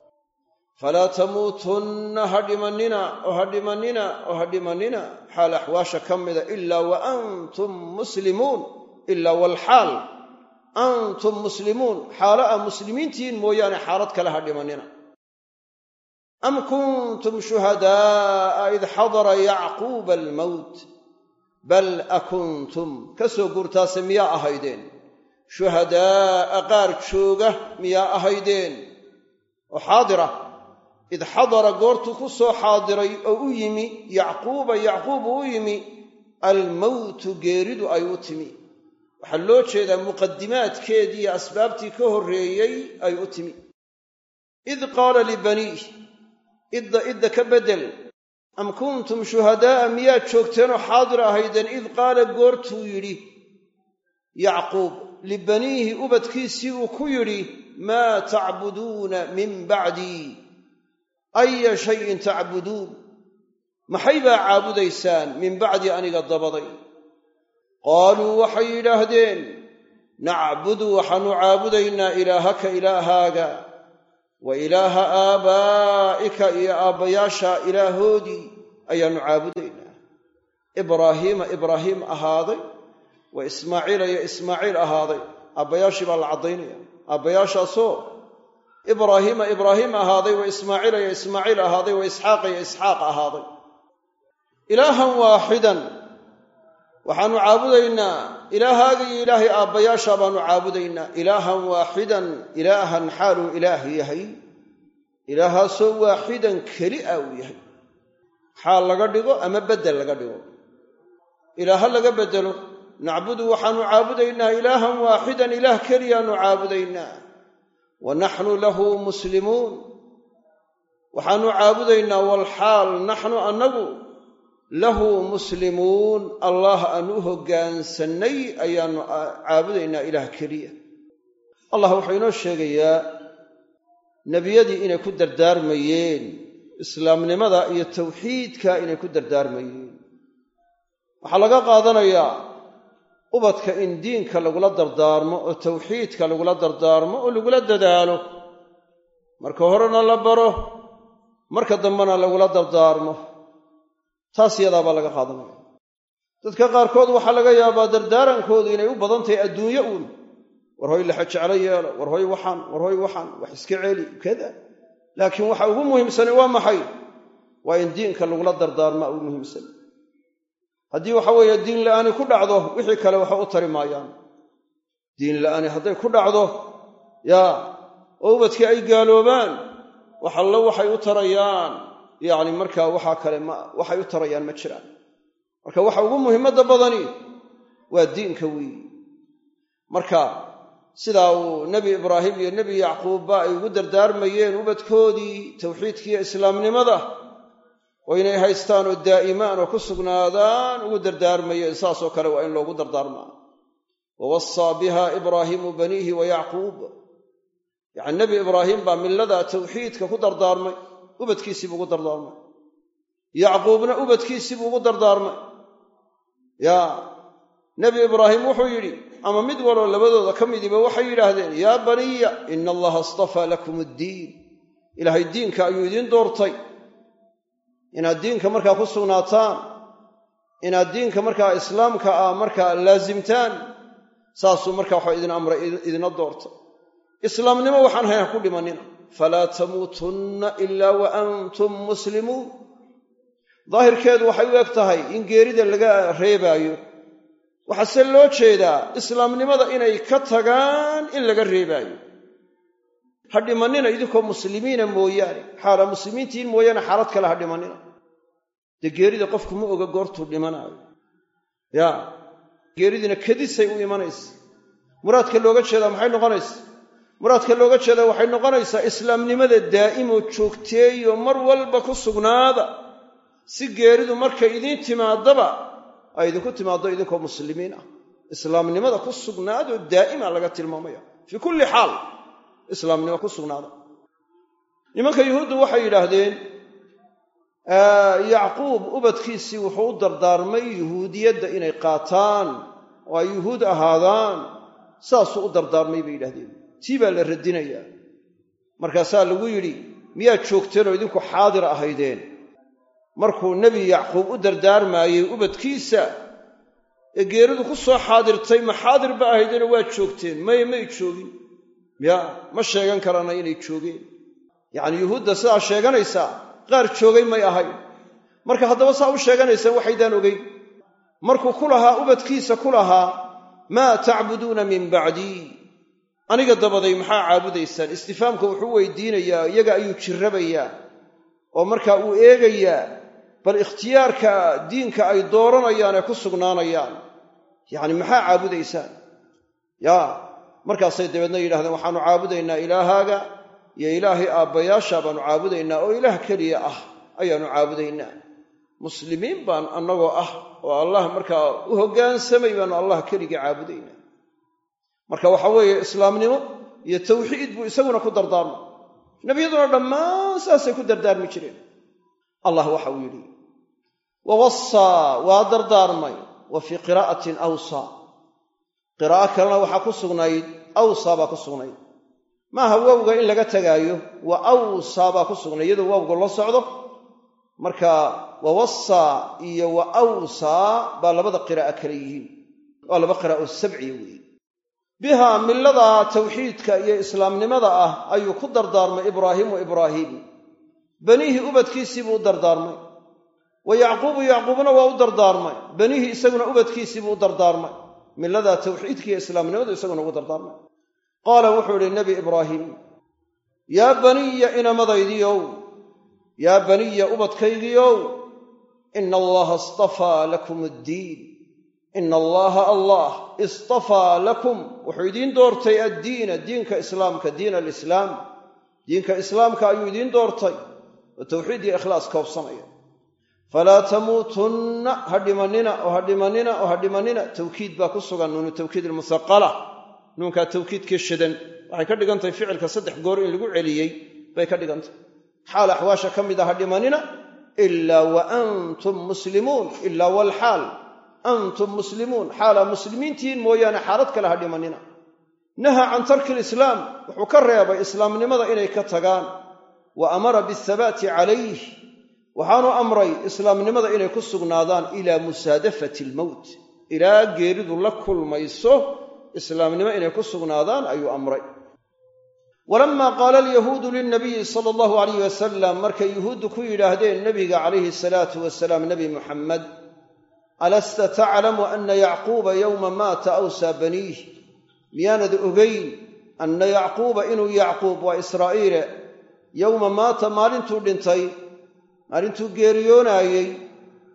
falaa tamuutunna ha dhimannina oo ha dhimannina oo ha dhimannina xaal axwaasha ka mida ilaa wa antum muslimuun ilaa walxaal antum muslimuun xaalo aa muslimiintihiin mooyaane xaalad kale ha dhimannina am kuntum shuhadaa'a id xadara yacquuba almowt bal akuntum ka soo guurtaase miyaa ahaydeen shuhadaa'a qaar jooga miyaa ahaydeen oo xaadira id xadara goortuu ku soo xaadiray oo u yimi yacquuba yacquub uu u yimi almowtu geeridu ay u timi. Waxaa loo jeedaa muqadimaadkeedii iyo asbaabtii ka horreeyey ay u timi. Id qaala libaniih idda idda ka beddel am kuntum shuhadaa'a? Miyaad joogteenoo xaadir ahaydeen? Id qaala goortuu yidhi yacquub libaniihi ubadkiisii uu ku yidhi maa tacbuduuna min bacdii aya shayin tacbuduun maxay baa caabudaysaan min bacdi aniga dabaday qaaluu waxay yidhaahdeen nacbudu waxaannu caabudaynaa ilaahaka ilaahaaga wa ilaaha aabaa'ika iyo aabbayaasha ilaahoodii ayaannu caabudaynaa ibraahiima ibraahiim ahaaday wa ismaaciila iyo ismaaciil ahaaday aabbayaashii baa la caddaynaya aabbayaashaasoo ibraahiima ibraahiim ahaaday wa ismaaciila iyo ismaaciil ahaaday wa isxaaqa iyo isxaaq ahaaday. Ilaahan waaxidan waxaannu caabudaynaa. Ilaahaaga iyo ilaahay aabbayaasha baannu caabudaynaa. Ilaahan waaxidan ilaahan xaaluu ilaah yahay. Ilaahaasoo waaxidan keli a uu yahay. Xaal laga dhigo ama beddel laga dhigo? Ilaaha laga beddelo? Nacbudu waxaannu caabudaynaa. Ilaahan waaxidan ilaah keliyaannu caabudaynaa wa naxnu lahu muslimuun waxaannu caabudaynaa walxaal naxnu annagu lahu muslimuun allah aan u hoggaansannay ayaannu caabudaynaa ilaah keliya allah wuxuu inoo sheegayaa nebiyadii inay ku dardaarmayeen islaamnimada iyo tawxiidka inay ku dardaarmayeen waxaa laga qaadanayaa ubadka in diinka lagula dardaarmo oo tawxiidka lagula dardaarmo oo lagula dadaalo. Marka horena la baro marka dambena lagula dardaarmo. Taas yadaabaa laga qaadanaya. Dadka qaarkood waxaa laga yaabaa dardaarankoodu inay u badan tahay adduunyo uun. War hoy laxa jeclo yeelo war hoy waxaan war hoy waxaan wax iska celi kada laakiin waxa ugu muhiimsani waa maxay? Waa in diinka lagula dardaarmaa ugu muhiimsan haddii waxa weeye diin la'aani ku dhacdo wixii kale waxa u tari maayaan. Diin la'aani hadday ku dhacdo yaa oo ubadkii ay gaaloobaan wax allo waxay u tarayaan. Yacni markaa waxaa kale ma waxay u tarayaan ma jiraan. Marka waxa ugu muhiimadda badani waa diinka weeyi. Marka sidaa uu nebi ibraahim iyo nebi yacquubba ay ugu dardaarmayeen ubadkoodii tawxiidkiiyo islaamnimada oo inay haystaan oo daa'imaan oo ku sugnaadaan ugu dardaarmayeen saasoo kale waa in loogu dardaarmaa. Wa wasaa biha ibraahiimu baniihi wa yacquub. Yacni nebi ibraahim baa millada tawxiidka ku dardaarmay ubadkiisiibuu ugu dardaarmay. Yacquubna ubadkiisiibuu ugu dardaarmay. Yaa nebi ibraahim wuxuu yidhi ama mid waloo labadooda ka midiba waxay yidhaahdeen yaa baniya ina allaha astafaa lakum addiin ilaahay diinka ayuu idiin doortay inaad diinka markaa ku sugnaataan inaad diinka markaa islaamka ah markaa laasimtaan saasuu markaa waxa idin amray idina doortay islaamnimo waxaan hayn ha ku dhimanina. Falaa tamuutunna ilaa wa antum muslimuun. Daahirkeedu waxay u eg tahay in geerida laga reebaayo. Waxaase loo jeedaa islaamnimada inay ka tagaan in laga reebaayo. Ha dhimanina idinkoo muslimiina mooyaane. Xaala muslimiintiin mooyaane xaalad kale ha dhimanina dee geerida qofku ma oga goortuu dhimanaayo. Ya geeridina kadisay u imanaysa. Muraadka looga jeedaa maxay noqonaysa? Muraadka looga jeedaa waxay noqonaysaa islaamnimada daa'imoo joogteeyo mar walba ku sugnaada. Si geeridu markay idiin timaadaba ay idinku timaaddo idinkoo muslimiin ah. Islaamnimada ku sugnaadoo daa'ima laga tilmaamaya. Fii kulli xaal islaamnimo ku sugnaada. Nimanka yuhuuddu waxay yidhaahdeen yacquub ubadkiisii wuxuu u dardaarmay yuhuudiyadda inay qaataan oo ay yuhuud ahaadaan. Saasuu u dardaarmay bay yidhahdeen tii baa la radinayaa markaasaa lagu yidhi miyaad joogteen oo idinku xaadir ahaydeen? Markuu nebi yacquub u dardaarmaayey ubadkiisa ee geeridu ku soo xaadirtay ma xaadir ba ahaydeenoo waad joogteen? Maye may joogin. Ya ma sheegan karana inay joogeen. Yacnii yuhuudda sidaa sheeganaysaa qaar joogay may ahayn. Marka haddaba saa u sheeganaysaan waxaydaan ogeyn. Markuu ku lahaa ubadkiisa ku lahaa maa tacbuduuna min bacdii aniga dabaday maxaa caabudaysaan? Istifaamka wuxuu weydiinayaa iyaga ayuu jirrabayaa oo markaa uu eegayaa bal ikhtiyaarka diinka ay dooranayaan ee ku sugnaanayaan. Yacni maxaa caabudaysaan? Yaa markaasay dabeedna yidhahdeen waxaannu caabudaynaa ilaahaaga iyo ilaahay aabbayaasha baannu caabudaynaa oo ilaah keliya ah ayaannu caabudaynaa. Muslimiin baan annagoo ah oo allah markaa u hoggaansamay baannu allah keligii caabudaynaa. Marka waxa weeye islaamnimo iyo tawxiid buu isaguna ku dardaarmay. Nebiyaduna dhammaan saasay ku dardaarmi jireen. Allah waxa uu yidhi wawassaa waa dardaarmay. Wa fii qiraa'atin awsaa. Qiraa'o kalena waxaa ku sugnayd awsaa baa ku sugnayd maaha wowga in laga tegaayo wa awsaa baa ku sugnay iyadoo wowga la socdo. Marka wawassaa iyo wa awsaa baa labada qiraa'a kale yihiin. Waa laba qiraa'o sabciya weeye. Bihaa millada tawxiidka iyo islaamnimada ah ayuu ku dardaarmay ibraahiimu ibraahiim baniihi ubadkiisii buu u dardaarmay. Wa yacquubu yacquubna waa u dardaarmay. Baniihi isaguna ubadkiisii buu u dardaarmay. Millada tawxiidka iyo islaamnimadu isaguna ugu dardaarmay qaala wuxuu idhi nebi ibraahim yaa baniya inamadaydiiow yaa baniya ubadkaygiiow ina allaha istafaa lakum addiin. Ina allaha allah istafaa lakum. Wuxuu idiin doortay addiina diinka islaamka diin alislaam. Diinka islaamka ayuu idiin doortay. Oo tawxiid iyo ikhlaas koobsanaya. Falaa tamuutunna ha dhimanina oo ha dhimanina oo ha dhimanina. Tawkiid baa ku sugan nuunu tawkiid almusaqala nuunkaa tawkiidkii shidan waxay ka dhigantahay ficilka saddex goor in lagu celiyey bay ka dhigantahay xaal axwaasha ka mid a ha dhimanina ilaa wa antum muslimuun ilaa walxaal antum muslimuun. Xaalaa muslimiintihiin mooyaane xaalad kale ha dhimanina. Naha can tarki lislaam wuxuu ka reebay islaamnimada inay ka tagaan. Wa amara biathabaati calayh waxaanu amray islaamnimada inay ku sugnaadaan ilaa musaadafati almowt ilaa geeridu la kulmayso islaamnimo inay ku sugnaadaan ayuu amray. Walamaa qaala alyahuudu lilnabiyi sala allahu alayh wasalam markay yuhuuddu ku yidhaahdeen nebiga calayhi salaatu wasalaam nebi muxammed alasta taclamu ana yacquuba yowma maata awsaa baniih? Miyaanad ogayn anna yacquuba inuu yacquub waa israa'iile? Yowma maata maalintuu dhintay maalintuu geeriyoonaayey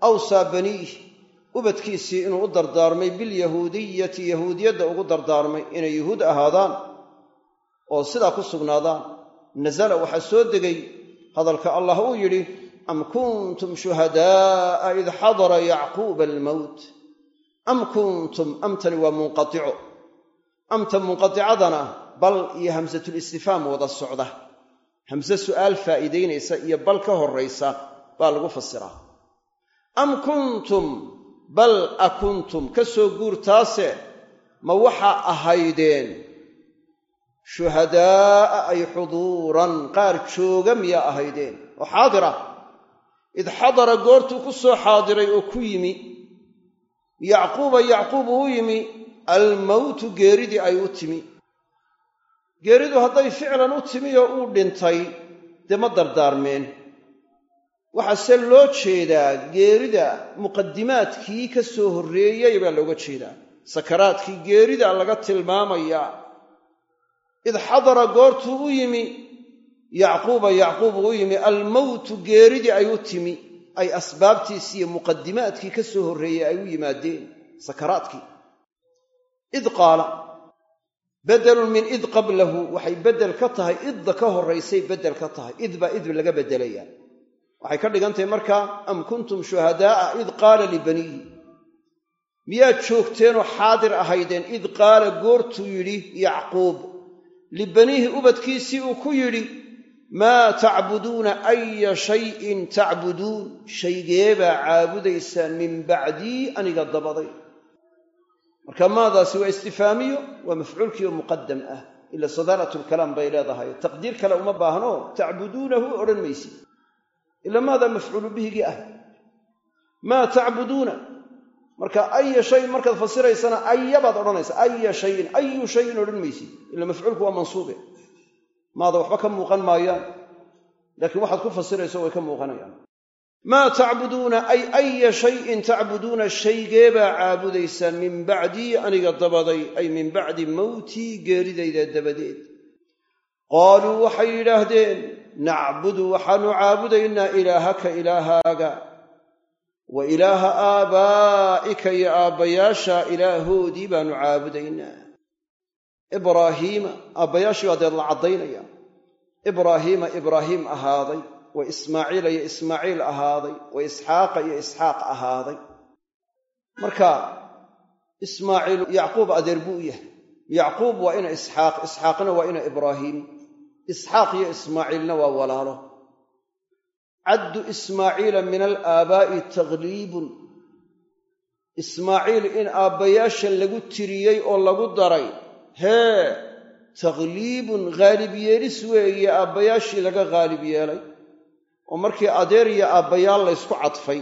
awsaa baniih ubadkiisii inuu u dardaarmay bilyahuudiyati yahuudiyadda ugu dardaarmay inay yuhuud ahaadaan oo sidaa ku sugnaadaan. Nasala waxaa soo degay hadalka allah uu yidhi am kuntum shuhadaa'a id xadara yacquuba almowt am kuntum amtani waa munqatico? Amta munqaticadana bal iyo hamsatulistifhaam wada socda? Hamse su'aal faa'iidaynaysa iyo bal ka horraysa baa lagu fasiraa am kuntum bal a kuntum ka soo guurtaase ma waxaa ahaydeen? Shuhadaa'a ay xuduuran qaar jooga miyaa ahaydeen. Oo xaadira id xadara goortuu ku soo xaadiray oo ku yimi yacquuba yacquub uu yimi almowtu geeridii ay u timi. Geeridu hadday ficlan u timi oo uu dhintay dee ma dardaarmeen waxaase loo jeedaa geerida muqadimaadkii ka soo horreeyey baa looga jeedaa. Sakaraadkii geerida laga tilmaamayaa. Id xadara goortuu u yimi yacquuba yacquub u yimi almowtu geeridii ay u timi. Ay asbaabtiisii iyo muqadimaadkii ka soo horreeyey ay u yimaadeen sakaraadkii. Id qaala bedelun min id qablahu. Waxay beddel ka tahay idda ka horraysay beddel ka tahay. Id baa id laga beddelaya waxay ka dhigan tahay markaa am kuntum shuhadaa'a id qaala libaniihi miyaad joogteenoo xaadir ahaydeen? Id qaala goortuu yidhi yacquub libaniihi ubadkiisii uu ku yidhi maa tacbuduuna aya shayin tacbuduun? Shaygeebaa caabudaysaan min bacdii aniga dabaday marka maadaasi waa istifaamiyo waa mafcuulkiioo muqadam ah. Ila sadaarat lkalaam bay leedahay. Taqdiir kale uma baahno. Tacbuduunahu odhan maysid ila maadaa mafcuulu bihigii ah. Maa tacbuduuna? Marka aya shayin markaad fasiraysana ayabaad odhanaysa aya shayin ayu shayin odhan maysid ila mafcuulku waa mansuube maada waxba ka muuqan maayaan. Laakiin waxaad ku fasirayso way ka muuqanayaan. Maa tacbuduuna? Ay aya shayin tacbuduuna shaygeebaa caabudaysaan min bacdii aniga dabaday ay min bacdi mowtii geeridayda dabadeed. Qaaluu waxay yidhaahdeen nacbudu waxaanu caabudaynaa ilaahaka ilaahaaga. Wa ilaaha aabaa'ika iyo aabbayaasha ilaahoodii baanu caabudaynaa. Ibraahiima aabbayaashii baa deed la caddaynaya. Ibraahiima ibraahiim ahaaday. Wa ismaaciila iyo ismaaciil ahaaday. Wa isxaaqa iyo isxaaq ahaaday. Marka ismaaciil yacquub adeer buu u yahay. Yacquub waa ina isxaaq isxaaqna waa ina ibraahiim isxaaq iyo ismaaciilna waa walaalo. Caddu ismaaciila min alaabaa'i takhliibun ismaaciil in aabbayaashan lagu tiriyey oo lagu daray hee takhliibun haalib yeelis weeye aabbayaashii laga haalib yeelay. Oo markii adeer iyo aabbayaal laysku cadfay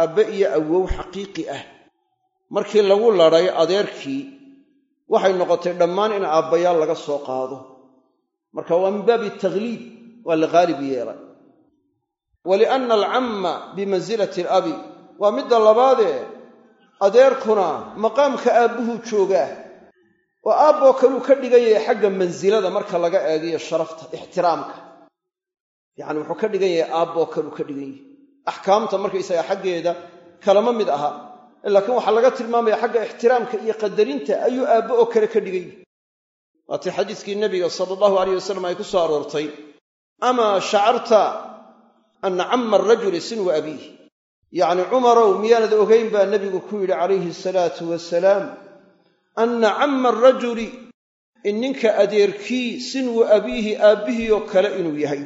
aabbe iyo awow xaqiiqi ah. Markii lagu ladhay adeerkii waxay noqotay dhammaan in aabbayaal laga soo qaado marka waa min baabi takhliib waa la haalib yeelay. Walianna alcamma bimansilati alabi waa midda labaadee adeerkuna maqaamka aabbuhuu joogaa oo aabboo kaluu ka dhigan yahay xagga mansilada marka laga eegiyo sharafta ixtiraamka. Yacni wuxuu ka dhigan yahay aabboo kaluu ka dhigan yahay axkaamta markaysaga xaggeeda kalama mid aha laakiin waxaa laga tilmaamaya xagga ixtiraamka iyo qadarinta ayuu aabbo oo kale ka dhigan yahay waatii xadiiskii nebiga sala allahu alayh wasalam ay ku soo aroortay amaa shacarta anna camma arajuli sinwa abiih? Yacni cumarow miyaanad ogayn baa nebigu ku yidhi calayhi salaatu wasalaam anna camma arajuli in ninka adeerkii sinwu abiihi aabbihii oo kale inuu yahay.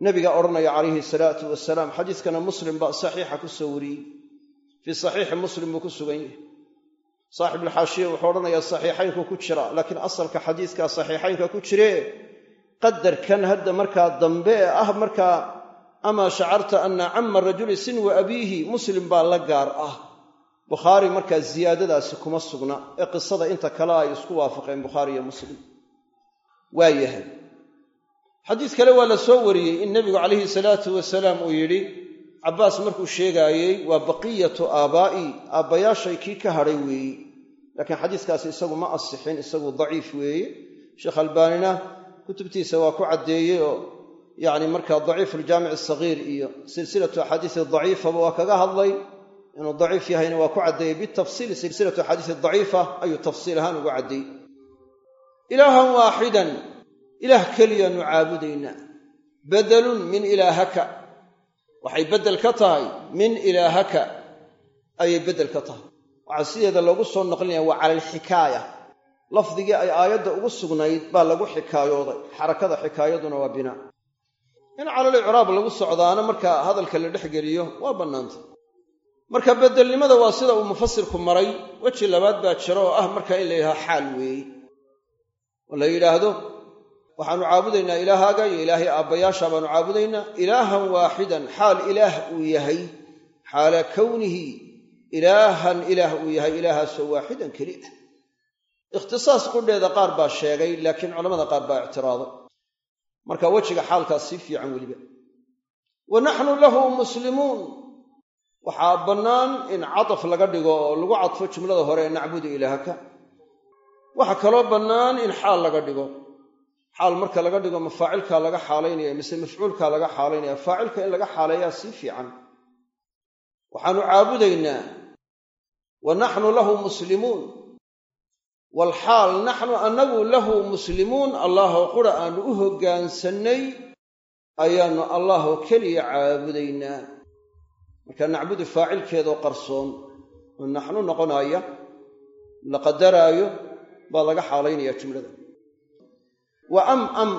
Nebigaa odhanaya calayhi salaatu wasalaam xadiiskana muslim baa saxiixa ku soo wariyey. Fii saxiixi muslim buu ku sugan yahay saaxibulxaashiya wuxuu odhanayaa saxiixaynku ku jira laakiin asalka xadiiskaa saxiixaynka ku jiree qadarkan hadda markaa dambe ee ah markaa amaa shacarta anna camma rajuli sinwa abiihi muslim baa la gaar ah. Bukhaari markaa ziyaadadaasi kuma sugna ee qisada inta kale ay isku waafaqeen bukhaari iyo muslim. Waa yahay. Xadiis kale waa la soo wariyey in nebigu calayhi salaatu wasalaam uu yidhi cabbaas markuu sheegaayey waa baqiyatu aabaa'i aabbayaashay kii ka hadhay weeye laakiin xadiiskaasi isagu ma asixin isagu daciif weeye. Sheekh albaanina kutubtiisa waa ku caddeeyey oo yacni markaa daciifu aljaamic asagiir iyo silsilatu axaadiisi daciifaba waa kaga hadlay. Inuu daciif yahayna waa ku caddeeyey bitafsiil silsilatu axaadiisi daciifa ayuu tafsiil ahaan ugu caddeeyey ilaahan waaxidan ilaah keliyaanu caabudaynaa badalun min ilaahaka waxay beddel ka tahay min ilaahaka ayay beddel ka tahay. Waxaa sideeda loogu soo noqlinaya waa cala alxikaaya lafdigii ay aayadda ugu sugnayd baa lagu xikaayooday. Xarakada xikaayaduna waa binaa in calalicraab lagu socdaana marka hadalka la dhex geliyo waa bannaantay marka beddelnimada waa sida uu mufasirku maray weji labaad baa jira oo ah marka in la yidhaha xaal weeye oo la yidhaahdo waxaanu caabudaynaa ilaahaaga iyo ilaahay aabbayaasha baanu caabudaynaa. Ilaahan waaxidan xaal ilaah uu yahay xaala kownihi ilaahan ilaah uu yahay ilaahaasoo waaxidan keli ah ikhtisaas qudheeda qaar baa sheegay laakiin culamada qaar baa ictiraaday marka wejiga xaalkaas sii fiican weliba. Wa naxnu lahu muslimuun. Waxaa bannaan in cadaf laga dhigo oo lagu cadfo jumlada hore ee nacbudu ilaahaka. Waxaa kaloo bannaan in xaal laga dhigo xaal marka laga dhigo ma faacilkaa laga xaalaynaya mise mafcuulkaa laga xaalaynaya faacilka in laga xaaleeyaa sii fiican. Waxaanu caabudaynaa wa naxnu lahu muslimuun. Walxaal naxnu annagu lahu muslimuun. Allaahoo qura aanu u hoggaansannay ayaannu allaahoo keliya caabudaynaa. Marka nacbudu faacilkeedoo qarsoon oo naxnu noqonaaya la qadaraayo baa laga xaalaynaya jumlada wa am am.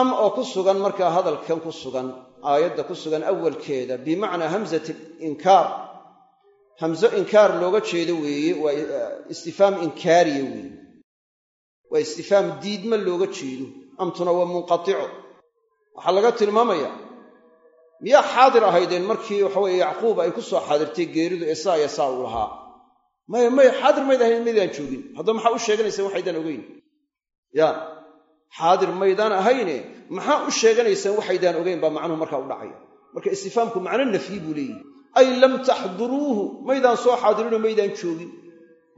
Am oo ku sugan markaa hadalkan ku sugan aayadda ku sugan awalkeeda bimacnaa hamsat inkaar hamso inkaar looga jeedo weeye waa istifaam inkaariya weeye. Waa istifaam diidma looga jeedo. Amtuna waa munqatico waxaa laga tilmaamaya miyaa xaadir ahaydeen markii waxaweye yacquub ay ku soo xaadirtay geeridu ee saa iyo saa uu lahaa? Maya maya xaadir mayd ahayn maydaan joogin. Haddaba maxaa u sheeganaysaan waxaydaan ogeyn ya xaadir maydaan ahayne maxaa u sheeganaysaan waxaydaan ogeyn baa macnuhu markaa u dhacaya. Marka istifaamku macno nafyi buu leeyihi ay lam taxduruuhu maydaan soo xaadirinoo maydaan joogin.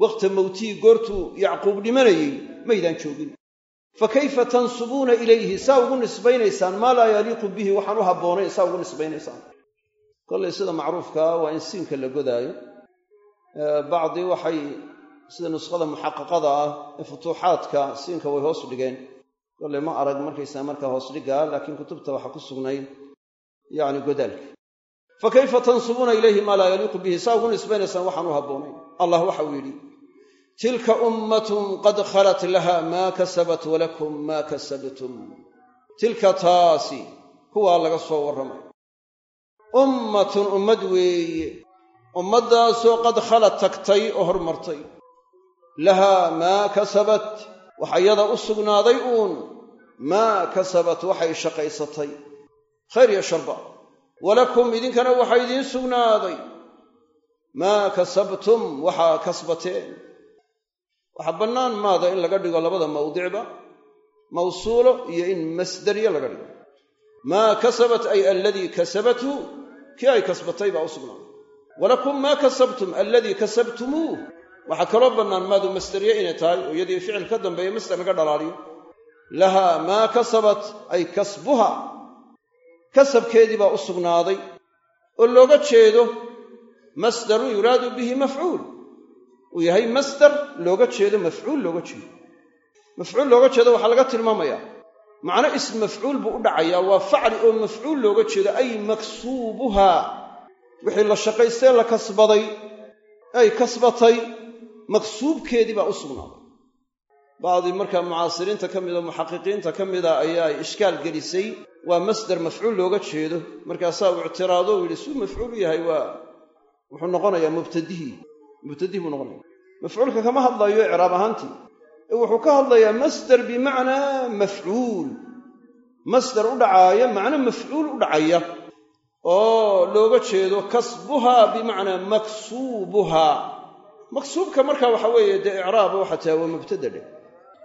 Waqta mawtihi goortuu yacquub dhimanayey maydaan joogin. Fa kayfa tansubuuna ilayhi saa ugu nisbaynaysaan maa laa yaliiqu bihi waxaan u habboonayn saa ugu nisbaynaysaan. Kollay sida macruufkaa waa in siinka la godaayo. Bacdi waxay sida nuskhada muxaqaqada ah ee futuuxaadka siinka way hoos dhigeen. Kollay ma arag markaysaa markaa hoos dhigaa laakiin kutubta waxaa ku sugnayd yacni godaalka. Fa kayfa tansubuuna ilayhi maa laa yaliiqu bihi? Saa ugu nisbaynaysaan waxaan u habboonayn. Allah waxa uu yidhi tilka ummatun qad khalat laha maa kasabat walakum maa kasabtum. Tilka taasi kuwaa laga soo warramay. Ummatun ummad weeye ummaddaasoo qad khalad tagtay oo hormartay lahaa maa kasabat. Waxa yada u sugnaaday uun maa kasabat waxay shaqaysatay. Khayr iyo sharba walakum idinkana waxaa idiin sugnaaday. Maa kasabtum waxaa kasbateen. Waxaa bannaan maada in laga dhigo labada mawdicba mawsuulo iyo in masdariyo laga dhigo. Maa kasabat ay aladii kasabathu kii ay kasbatay baa u sugnaaday. Walakum maa kasabtum aladii kasabtumuuh waxaa kaloo bannaan maadu masdariye inay tahay oo iyadii ficil ka dambeeya masder laga dhalaaliyo. Lahaa maa kasabat ay kasbuha. Kasabkeedii baa u sugnaaday oo looga jeedo masdarun yuraadu bihi mafcuul. Uu yahay masdar looga jeedo mafcuul looga jeedo. Mafcuul looga jeedo waxaa laga tilmaamayaa macno ism mafcuul buu u dhacayaa waa facli oo mafcuul looga jeedo ay maksuubuha. Wixii la shaqaystee la kasbaday ay kasbatay maksuubkeedii baa u sugnaaday. Bacdii markaa mucaasiriinta ka mida muxaqiqiinta ka mida ayaa ishkaal gelisay waa masdar mafcuul looga jeedo. Markaasaa uu ictiraado u yidhi suu mafcuul u yahay waa wuxuu noqonayaa mubtadihii mubtadihi buu noqonaya mafcuulka kama hadlayo icraab ahaantii. Ee wuxuu ka hadlayaa masdar bimacnaa mafcuul. Masdar u dhacaaya macno mafcuul u dhacaya oo looga jeedo kasbuha bimacnaa maksuubuha maksuubka marka waxa weeye dee icraaba waxaa taha waa mubtada dheh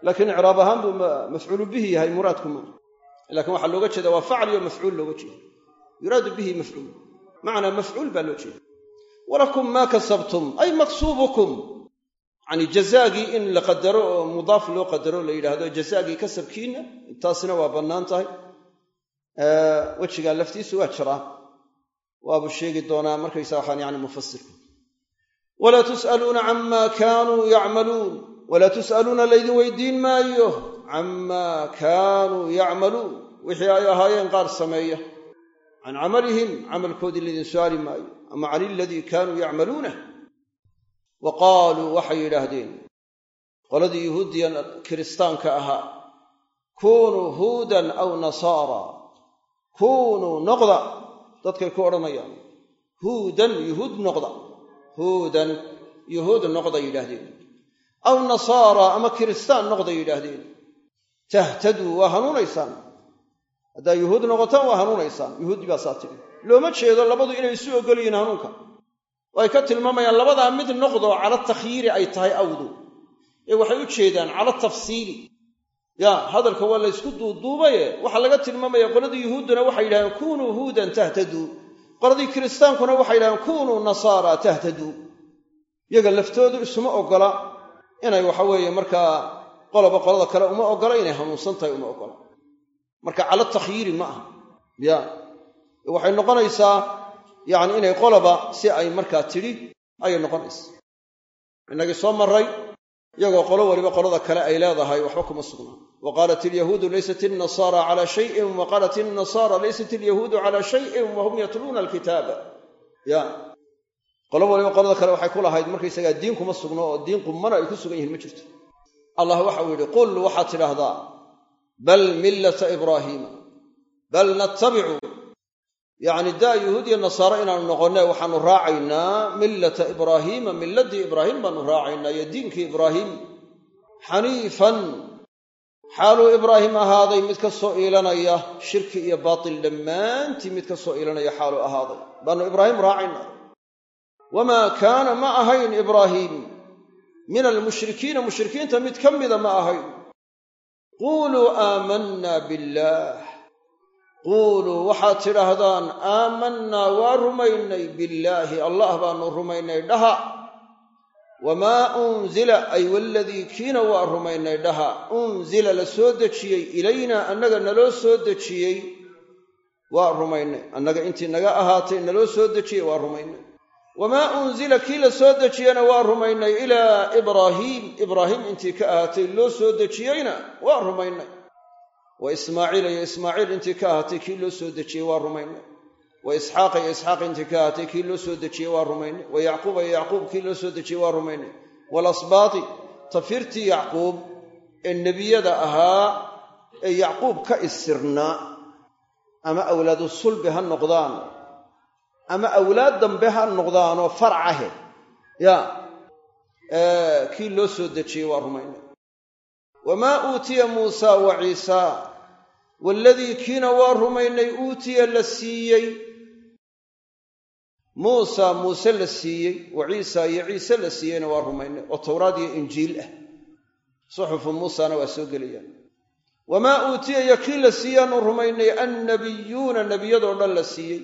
laakiin icraab ahaan buu mafcuulu bihi yahay muraadku maa lakiin waxaa looga jeeda waa facli oo mafcuul looga jeeda yuraadu bihi mafcuul macnaa mafcuul baa loo jeeda walakum maa kasabtum ay maksuubukum yacni jazaagii in la qadaro oo mudaaf loo qadaro la yidhaahdo jazaagii kasabkiinna taasina waa bannaan tahay wejigaa laftiisu waa jiraa waabuu sheegi doonaa markaysa waxaan yani mufasirku walaa tus'aluuna camaa kaanuu yacmaluun walaa tus'aluuna laydin weydiin maayo camaa kaanuu yacmaluun wixii ay ahaayeen qaar sameeya can camalihim camalkoodii laydin su'aali maayo ama can iladii kaanuu yacmaluunah wa qaaluu waxay yidhaahdeen qoladii yuhuudiya kiristaanka ahaa kuunuu huudan aw nasaara kuunuu noqda dadkay ku odhanayaan huudan yuhuud noqda huudan yuhuud noqda yidhaahdeen. Aw nasaara ama kiristaan noqday yidhaahdeen. Tahtaduu waa hanuunaysaan. Haddaa yuhuud noqotaan waa hanuunaysaan. Yuhuudi baa saa tidhi looma jeedo labadu inay isu ogol yihiin hanuunka. Oo ay ka tilmaamayaan labadaa mid noqdo cala takhyiiri ay tahay awdu. Ee waxay u jeedaan cala tafsiili. Ya hadalka waa laysku duuduubaye waxaa laga tilmaamaya qoladii yuhuudduna waxay yidhahdeen kunuu huudan tahtaduu qoladii kiristaankuna waxay yidhahdeen kunuu nasaara tahtaduu yaga laftoodu isuma oggola inay waxa weeye markaa qoloba qolada kale uma ogola inay hanuunsan tahay uma ogola. Marka cala takhyiiri ma aha ya. Waxay noqonaysaa yacni inay qoloba si ay markaa tidhi ayay noqonaysaa. Innagii soo marray iyagoo qolo waliba qolada kale ay leedahay waxba kuma sugnaa wa qaalat ilyahuudu laysat ilnasaara calaa shayin wa qaalat ilnasaara laysat ilyahuudu calaa shayin wa hum yatluuna alkitaaba ya. Qolo waliba qolada kale waxay ku lahayd markaysagaa diin kuma sugno oo diin qummana ay ku sugan yihiin ma jirto. Allah waxau yidhi qul waxaad tidhaahdaa bal millata ibraahiima bal nattabicu yacni daa yuhuud iyo nasaare inaanu noqonne waxaanu raacaynaa millata ibraahiima milladii ibraahim baanu raacaynaa iyo diinkii ibraahim. Xaniifan xaaluu ibraahim ahaaday mid ka soo iilanaya shirki iyo baatil dhammaantii mid ka soo iilanaya xaaluu ahaaday. Baanu ibraahim raacaynaa. Wamaa kaana ma ahayn ibraahiim min almushrikiina mushrikiinta mid ka mida ma ahayn. Quuluu aamanna billaah quuluu waxaad tidhaahdaan aamannaa waa rumaynay billaahi allah baanu rumaynay dhaha wamaa unzila ay waladii kiina waa rumaynay dhaha unzila la soo dejiyey ilaynaa annaga naloo soo dejiyey waa rumaynay annaga intii naga ahaatay naloo soo dejiyey waa rumaynay wamaa unzila kii la soo dejiyena waa rumaynay ilaa ibraahiim ibraahim intii ka ahaatay loo soo dejiyeyna waa rumaynay wa ismaaciila iyo ismaaciil intii ka ahaatay kii loo soo dejiyey waa rumaynay wa isxaaqa iyo isxaaq intii ka ahaatay kii loo soo dejiyey waa rumaynay wa yacquuba iyo yacquub kii loo soo dejiyey waa rumaynay waalasbaati tafirtii yacquub ee nebiyada ahaa ee yacquub ka isirnaa ama awlaadu sulbi ha noqdaan ama awlaad dambe ha noqdaanoo farcahe ya kii loo soo dejiyey waa rumaynay wamaa uutiya muusaa wa ciisaa waaladii kiina waa rumaynay uutiya la siiyey. Muusa muuse la siiyey wa ciisa iyo ciise la siiyeyna waa rumaynay oo towraad iyo injiil ah. Suxufu muusana waa soo gelayaan. Wamaa uutiya iyo kii la siiyaanu rumaynay annabiyuuna nebiyadoo dhan la siiyey.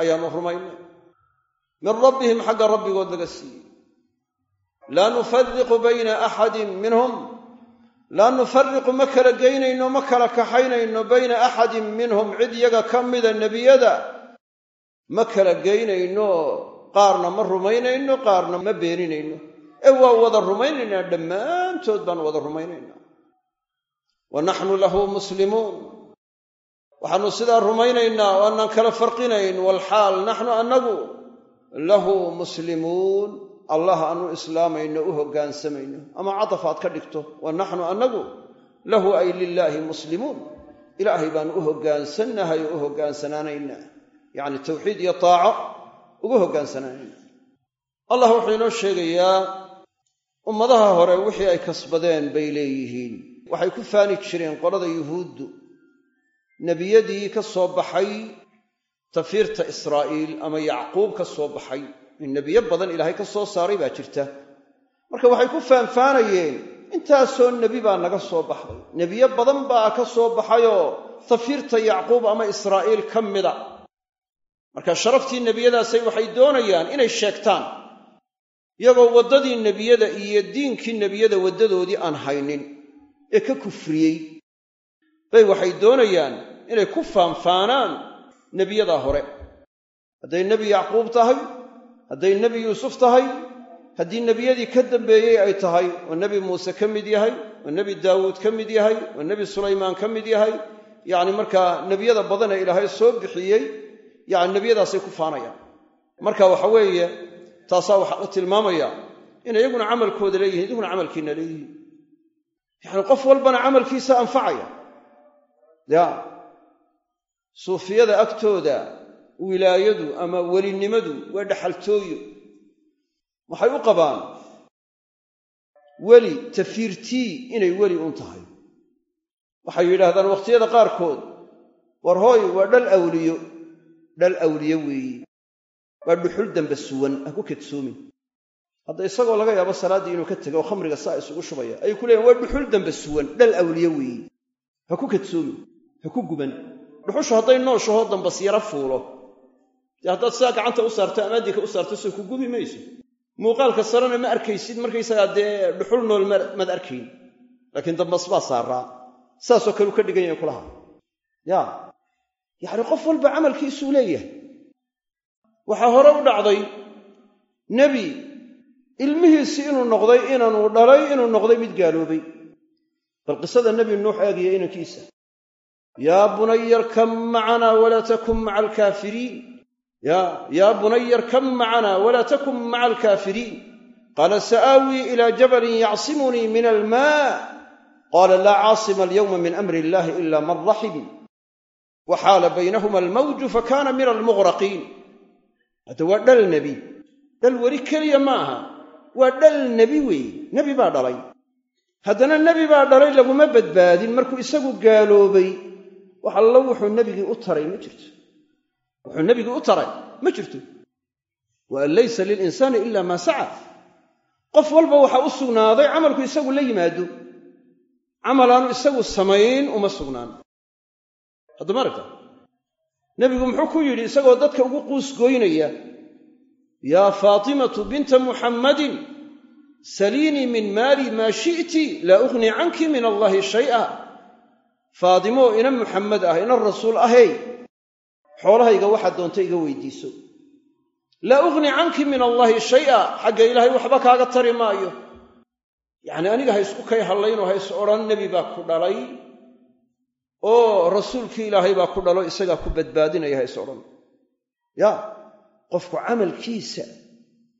Ayaanu rumaynay. Min rabbihim xagga rabbigood laga siiyey. Laa nufariqu bayna axadin minhum laa nufariqu ma kala geynayno ma kala kaxaynayno bayna axadin minhum cid yaga ka mida nebiyada. Ma kala geynayno qaarna ma rumaynayno qaarna ma beeninayno. Ee waa wada rumaynaynaa dhammaantood baan wada rumaynaynaa wa naxnu lahu muslimuun. Waxaannu sidaa rumaynaynaa oo annaan kala farqinayn walxaal naxnu annagu lahu muslimuun allah aanu islaamayno u hoggaansamayno ama cadaf aad ka dhigto wa naxnu annagu lahu ay lilaahi muslimuun. Ilaahay baanu u hoggaansannahay oo u hoggaansanaanaynaa yacni tawxiid iyo taaco ugu hoggaansanaanayna allah wuxuu inoo sheegayaa ummadaha hore wixii ay kasbadeen bay leeyihiin. Waxay ku faani jireen qolada yuhuuddu. Nebiyadii ka soo baxay tafiirta israa'iil ama yacquub ka soo baxay in nebiyo badan ilaahay ka soo saaray baa jirta. Marka waxay ku faanfaanayeen intaasoo nebi baa naga soo baxday. Nebiyo badan baa ka soo baxayoo tafiirta yacquub ama israa'iil ka mida. Marka sharaftii nebiyadaasay waxay doonayaan inay sheegtaan iyagoo waddadii nebiyada iyo diinkii nebiyada waddadoodii aan haynin ee ka kufriyey. Bay waxay doonayaan inay ku faanfaanaan nebiyadaa hore. Hadday nebi yacquub tahay hadday nebi yuusuf tahay haddii nebiyadii ka dambeeyey ay tahay oo nebi muuse ka mid yahay oo nebi daawuud ka mid yahay oo nebi sulaymaan ka mid yahay yacni markaa nebiyada badan ee ilaahay soo bixiyey yacni nebiyadaasay ku faanayaan. Marka waxa weeye taasaa waxaa la tilmaamaya in iyaguna camalkooda leeyihiin idiguna camalkiinna leeyihiin. Yacni qof walbana camalkiisa anfacaya. Ya. Suufiyada agtooda wilaayadu ama welinimadu waa dhaxaltooyo. Waxay u qabaan weli tafiirtii inay weli un tahay. Waxay yidhaahdaan wakhtiyada qaarkood war hooy waa dhal awliyo. Dhal awliye weeyi. Waa dhuxul dambe suwan ha ku kadsoomin hadda isagoo laga yaabo salaaddii inuu ka tego oo khamriga saa isugu shubaya ayay ku leeyahin waa dhuxul dambe suwan dhal awliye weeyi. Ha ku kadsoomin ha ku guban. Dhuxushu hadday nooshahoo dambas yaro fuulo dee haddaad sidaa gacanta u saarto ama addinka u saarto soo ku gubi mayso. Muuqaalka sarena ma arkaysid markaysagaa dee dhuxul nool maad arkayn. Laakiin dambas baa saaraa. Saasoo kale u ka dhigan yahay kulaha. Ya. Yacni qof walba camalkiisuu leeyahay. Waxaa hore u dhacday nebi ilmihiisii inuu noqday inanuu dhalay inuu noqday mid gaaloobay. Bal qisada nebi nuux eegaya inankiisa. Yaa bunaya arkam macanaa walaa takun maca alkaafiriin ya yaa bunaya arkam macanaa walaa takun maca alkaafiriin qaala sa'aawii ilaa jabalin yacsimunii min almaa qaala laa caasima alyawma min amri illahi ila man raxim wa xaala baynahuma almawju fakana min almughraqiin hadda waa dhal nebi. Dhal weli keliya ma aha waa dhal nebi weeye nebi baa dhalay. Haddana nebi baa dhalay laguma badbaadin markuu isagu gaaloobay. Wax allo wuxuu nebigii u taray ma jirto wuxuu nebigii u taray ma jirto? Wa an laysa lilinsaani ila maa saca qof walba waxaa u sugnaaday camalku isagu la yimaado. Camalaanu isagu samayn uma sugnaan. Haddama aragta? Nebigu muxuu ku yidhi isagoo dadka ugu quusgooynaya yaa faatimatu binta muxammadin saliinii min maali maa shi'ti laa ughni canki min allaahi shay'a. Faadimo ina muxammed ah ina rasuul ahey xoolahayga waxaad doonta iga weydiiso. Laa ughni canki min allaahi shay'a. Xagga ilaahay waxba kaaga tari maayo. Yacni aniga ha isku kay hallaynoo ha is odhan nebi baa ku dhalay. Oo rasuulkii ilaahay baa ku dhalo isagaa ku badbaadinaya ha is odhan. Ya qofku camalkiisa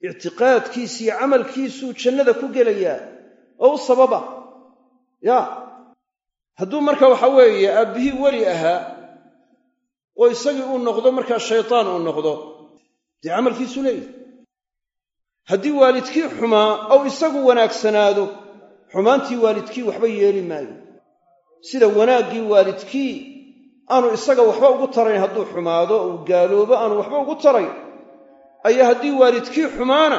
ictiqaadkiisa iyo camalkiisuu jannada ku gelayaa oo u sababa. Ya hadduu marka waxa weeye aabbihii weli ahaa oo isagii uu noqdo markaa shaytaan uu noqdo. Dee camalkiisuu leeyahy haddii waalidkii xumaa ou isagu wanaagsanaado xumaantii waalidkii waxba yeeli maayo. Sida wanaaggii waalidkii aanu isaga waxba ugu tarayn hadduu xumaado uu gaaloobo aanu waxba ugu tarayn. Ayaa haddii waalidkii xumaana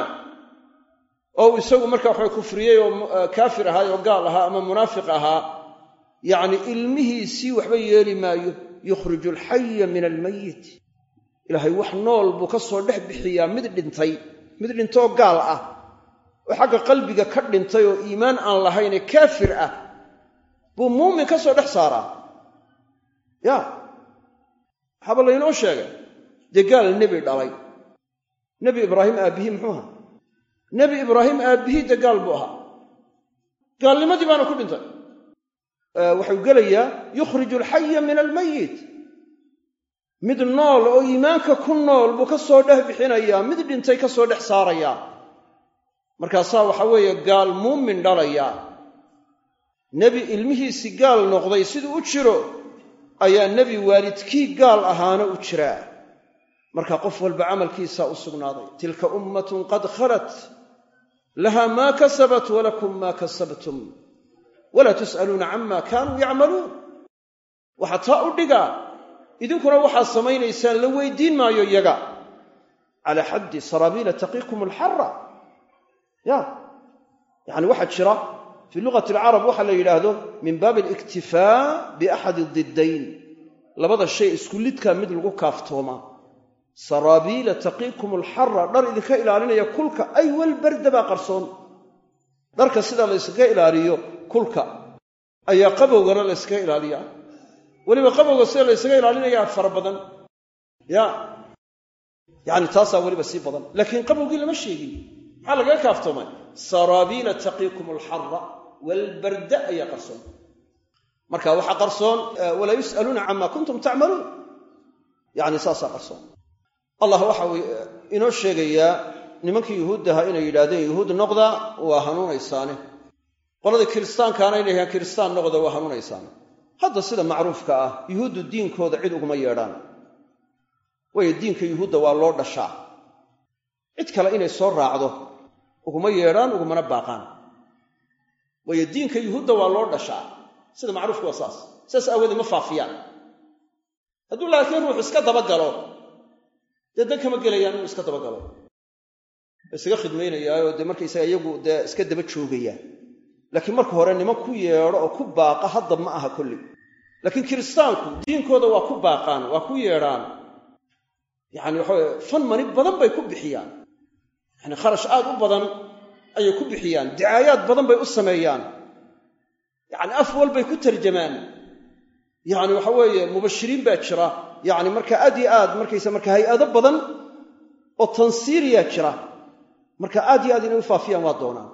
oo isagu markaa waxba kufriyey oo kaafir ahaa oo gaal ahaa ama munaafiq ahaa yacni ilmihiisii waxba yeeli maayo yukhriju alxaya min almayit ilaahay wax nool buu ka soo dhex bixiyaa mid dhintay mid dhintoo gaal ah oo xagga qalbiga ka dhintay oo iimaan aan lahaynee kaafir ah buu muumin ka soo dhex saaraa. Ya waxaaba laynoo sheegay? Dee gaal nebi dhalay. Nebi ibraahim aabbihii muxuu ahaa? Nebi ibraahim aabbihii dee gaal buu ahaa? Gaalnimadii baana ku dhintay waxau gelayaa yukhriju alxaya min almayit mid nool oo iimaanka ku nool buu ka soo dhex bixinayaa mid dhintay ka soo dhex saarayaa. Markaasaa waxa weeye gaal muumin dhalayaa. Nebi ilmihiisii gaal noqday siduu u jiro ayaa nebi waalidkii gaal ahaana u jiraa. Marka qof walba camalkiisaa u sugnaaday tilka ummatun qad khalat laha maa kasabat walakum maa kasabtum walaa tus'aluuna cama kaanuu yacmaluun. Waxaa taa u dhigaa idinkuna waxaad samaynaysaan la weydiin maayo iyaga. Calaa xaddi saraabiila taqiikum alxara ya yacni waxaa jira fii lugati alcarab waxaa la yidhaahdo min baabi aliktifaa biaxadi diddayn. Labada shay isku lidkaa mid lagu kaaftoomaa saraabiila taqiikum alxara dhar idinka ilaalinaya kulka ay walbarda baa qarsoon. Dharka sida la yskaga ilaaliyo kulka ayaa qabowgana la yskaga ilaaliyaa. Weliba qabowga sida la ysaga ilaalinayaa fara badan. Ya yacni taasaa weliba sii badan. Laakiin qabowgii lama sheegin. Maxaa lagaga kaaftoomay? Saraabiila taqiikum alxara walbarda ayaa qarsoon. Marka waxaa qarsoon walaa yus'aluuna cama kuntum tacmaluun. Yacni saasaa qarsoon. Allah waxa uu inoo sheegayaa nimankii yuhuuddaha inay yidhaahdeen yuhuud noqda waa hanuunaysaane kiristaankaana inay yahaan kiristaan noqda waa hanuunaysaane hadda sida macruufka ah yuhuuddu diinkooda cid uguma yeedhaan. Waayo diinka yuhuudda waa loo dhashaa. Cid kale inay soo raacdo uguma yeedhaan ugumana baaqaan. Waayo diinka yuhuudda waa loo dhashaa. Sida macruufka waa saas. Saas aawoodee ma faafiyaan. Hadduu laakiin ruux iska dabagalo dee dan kama gelayaan inuu iska dabagalo? Isaga khidmaynayaayoo dee markaysaga iyagu dee iska daba joogayaan laakiin marka hore niman ku yeedho oo ku baaqa hadda ma aha kolley laakiin kiristaanku diinkooda waa ku baaqaan waa ku yeedhaan. Yacani waxaweye fan mani badan bay ku bixiyaan. Yacni kharash aad u badan ayay ku bixiyaan. Dicaayaad badan bay u sameeyaan. Yacni af walbay ku tarjamaan. Yacni waxa weeye mubashiriin baa jira. Yacni marka aad iyo aad markaysa marka hay'ado badan oo tansiiriyaa jira. Marka aad iyo aad inay u faafiyaan waa doonaan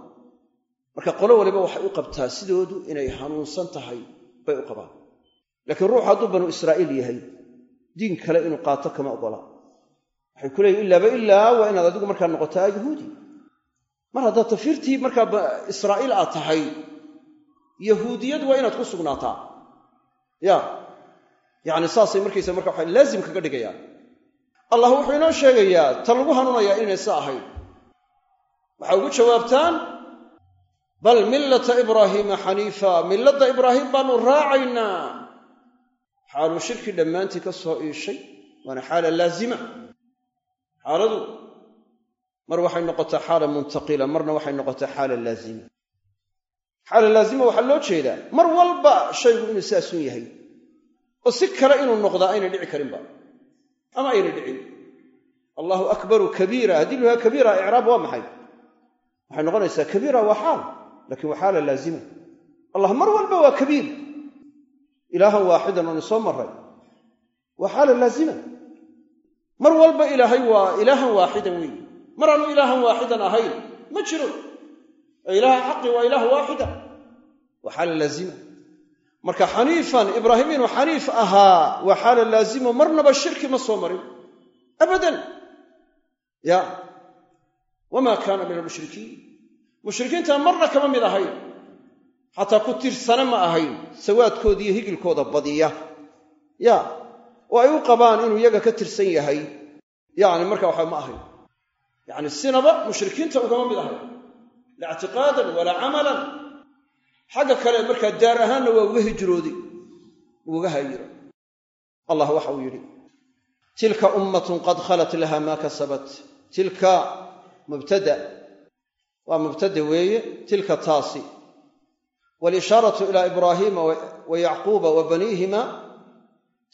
marka qolo waliba waxay u qabtaa sidoodu inay hanuunsan tahay bay u qabaan. Laakiin ruuxu hadduu banu israa'iil yahay diin kale inuu qaato kama ogola. Waxay ku leeyihiin ilaaba ilaa waa inaad adigu markaa noqotaa yahuudi. Mar haddaad tafiirtii markaa israa'iil aad tahay yahuudiyad waa inaad ku sugnaataa. Ya yacni saasay markaysa marka waxay laazim kaga dhigayaan. Allah wuxuu inoo sheegayaa ta lagu hanuunayaa inaynay sa ahayn. Waxaa ugu jawaabtaan bal millata ibraahiima xaniifa milladda ibraahim baanu raacaynaa. Xaaluu shirki dhammaantii ka soo iishay waana xaala laazima. Xaaladu mar waxay noqotaa xaala muntaqila marna waxay noqotaa xaala laazima. Xaala laazima waxaa loo jeedaa mar walba shaygu inuu saasun yahay oo si kale inuu noqdaa aynay dhici karinba ama aynay dhicin. Allahu akbaru kabiira haddii lu yahaa kabiira icraab waa maxay? Waxay noqonaysaa kabiira waa xaal laakiin waa xaala laazima allah mar walba waa kabiir. Ilaahan waaxidan ooni soo maray waa xaala laazima mar walba ilaahay waa ilaahan waaxidan weeye mar aanu ilaahan waaxidan ahayn ma jiro. Ee ilaaha xaqi waa ilaah waaxida waa xaala laazima marka xaniifan ibraahim inuu xaniif ahaa waa xaala laazimo marnaba shirki ma soo marin. Abadan. Ya. Wamaa kaana min almushrikiin mushrikiintan marna kama mid ahayn. Xataa ku tirsane ma ahayn. Sawaadkooda iyo higilkooda badiya. Ya oo ay u qabaan inuu iyaga ka tirsan yahay. Yacni marka waxa ma ahayn. Yacni sinaba mushrikiinta ugama mid ahayn. La ictiqaadan walaa camalan. Xagga kale markaa daar ahaanna waa uga hijroodi uga hayiro. Allah waxa uu yidhi tilka ummatun qad khalat laha maa kasabat. Tilka mubtada waa mubtada weeye tilka taasi. Walishaaratu ilaa ibraahiima wa yacquuba wa baniihima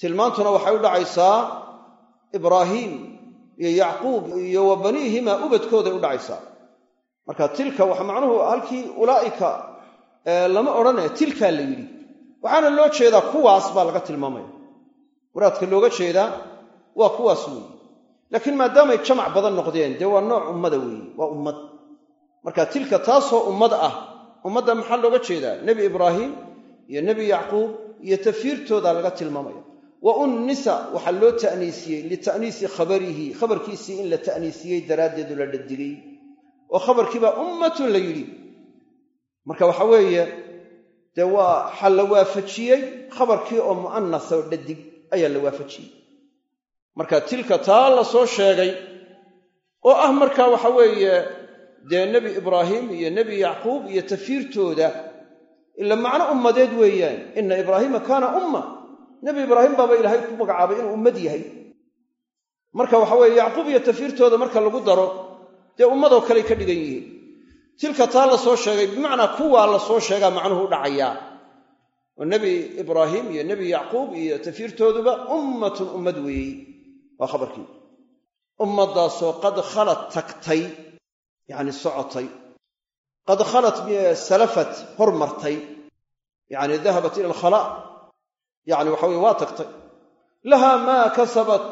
tilmaantuna waxay u dhacaysaa ibraahiim iyo yacquub iyo wa baniihima ubadkooday u dhacaysaa. Marka tilka waxa macnuhu halkii ulaa'ika lama odhanaya tilkaa la yidhi. Waxaana loo jeedaa kuwaas baa laga tilmaamaya. Muraadka looga jeedaa waa kuwaas weeye. Laakiin maadaamay jamac badan noqdeen dee waa nooc ummada weeye waa ummad marka tilka taasoo ummad ah ummadda maxaa looga jeedaa? Nebi ibraahim iyo nebi yacquub iyo tafiirtooda laga tilmaamaya. Wa unnisa waxaa loo ta'niisiyey lita'niisi khabarihi khabarkiisii in la ta'niisiyey daraaddeedu la dhadigay. Oo khabarkiibaa ummatun la yidhi. Marka waxa weeye dee waa xa la waafajiyey khabarkii oo mu'anas oo dhadig ayaa la waafajiyey. Marka tilka taa la soo sheegay oo ah marka waxa weeye dee nebi ibraahim iyo nebi yacquub iyo tafiirtooda ila macno ummadeed weeyaan. Ina ibraahiima kaana umma. Nebi ibraahim baaba ilaahay ku magacaabay inuu ummad yahay. Marka waxa weeye yacquub iyo tafiirtooda marka lagu daro dee ummadoo kaley ka dhigan yihiin. Tilka taa la soo sheegay bimacnaa kuwaa la soo sheegaa macnuhu u dhacayaa. Oo nebi ibraahim iyo nebi yacquub iyo tafiirtooduba ummatun ummad weeyey waa khabarkii. Ummaddaasoo qad khalad tagtay yacni socotay. Qad khalat salafat hormartay yacni dahabat ila alkhalaa yacni waxa weye waa tagtay. Lahaa maa kasabat.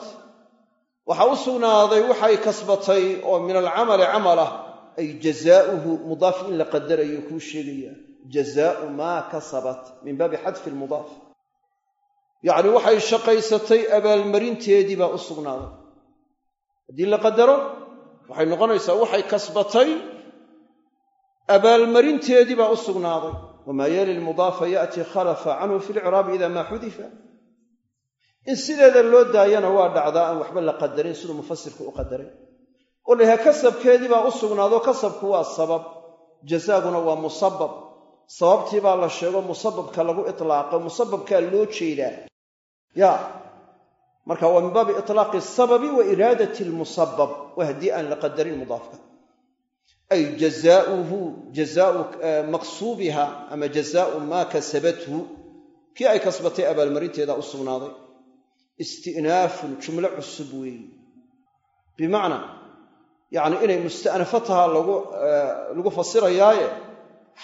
Waxaa u sugnaaday waxay kasbatay oo min alcamali camalah ay jazaauhu mudaaf in la qadarayo kuu sheegaya. Jazaau maa kasabat min baabi xadfi lmudaaf yacni waxay shaqaysatay abaalmarinteedii baa u sugnaaday haddii la waxay noqonaysaa waxay kasbatay abaalmarinteedii baa u sugnaaday. Wamaa yali lmudaafa ya'ti khalafa canhu fi lciraabi ida maa xudifa. In sideeda loo daayana waa dhacdaa aan waxba la qadarin siduu mufasirku u qadaray oo layahay kasabkeedii baa u sugnaado kasabku waa sabab. Jazaaguna waa musabab. Sababtii baa la sheego musababka lagu itlaaqo musababkaa loo jeedaa. Ya marka waa min baabi itlaaqi asababi wa iraadati almusabab waa haddii aan la qadarin mudaafka. Ay jazaauhu jazaau maqsuubiha ama jazaau maa kasabathu kii ay kasbatay abaalmarinteeda u sugnaaday. Isti'naafun jumlo cusub weeye bimacnaa yacni inay musta'nafo tahaa lagu fasirayaaye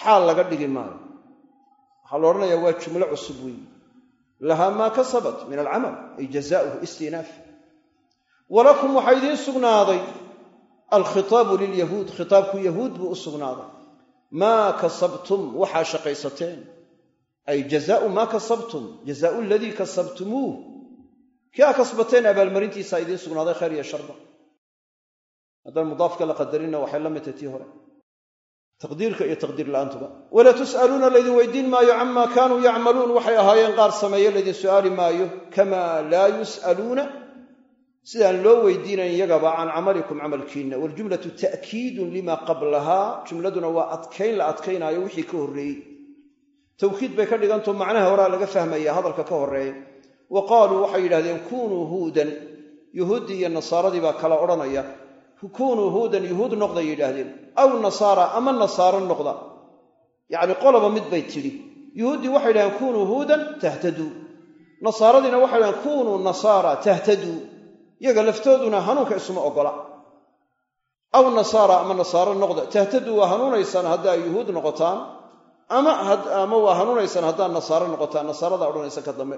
xaal laga dhigi maayo. Waxaa la odhanayaa waa jumlo cusub weeye lahaa maa kasabat min alcamal ay jazaauhu istinaaf. Walakum waxaa idiin sugnaaday alkhitaabu lilyahuud khitaabku yahuud buu u sugnaaday. Maa kasabtum waxaa shaqaysateen. Ay jazaau maa kasabtum jazaau aladii kasabtumuuh kii aa kasbateen abaalmarintiisaa idiin sugnaaday khayr iyo sharba. Haddaan mudaafka la qadarinna waxay la midtahy tii hore taqdiirka iyo taqdiir la'aantuba. Wala tus'aluuna laydin weydiin maayo camaa kaanuu yacmaluun. Waxay ahaayeen qaar sameeye laydin su'aali maayo. Kamaa laa yus'aluuna. Sidaan loo weydiinayn iyagaba can camalikum camalkiinna. Waljumlatu ta'kiidun lima qablahaa jumladuna waa adkayn la adkaynaayo wixii ka horreeyey. Tawkiid bay ka dhigantao macnaha horaa laga fahmaya hadalka ka horreeya wa qaaluu waxay yidhahdeen kunuu huudan. Yuhuuddii iyo nasaaradii baa kala odhanaya kunuu huudan yuhuud noqday yidhaahdeen. Aw nasaara ama nasaaro noqda. Yacni qoloba mid bay tidhi. Yuhuuddii waxay yidhahdeen kunuu huudan tahtaduu nasaaradiina waxay yidhahdeen kunuu nasaara tahtaduu iyaga laftooduna hanuunka isuma oggola aw nasaara ama nasaaro noqda. Tahtaduu waa hanuunaysaan haddaa yuhuud noqotaan ama waa hanuunaysaan haddaad nasaaro noqotaan. Nasaarada odhanaysa ka dambe.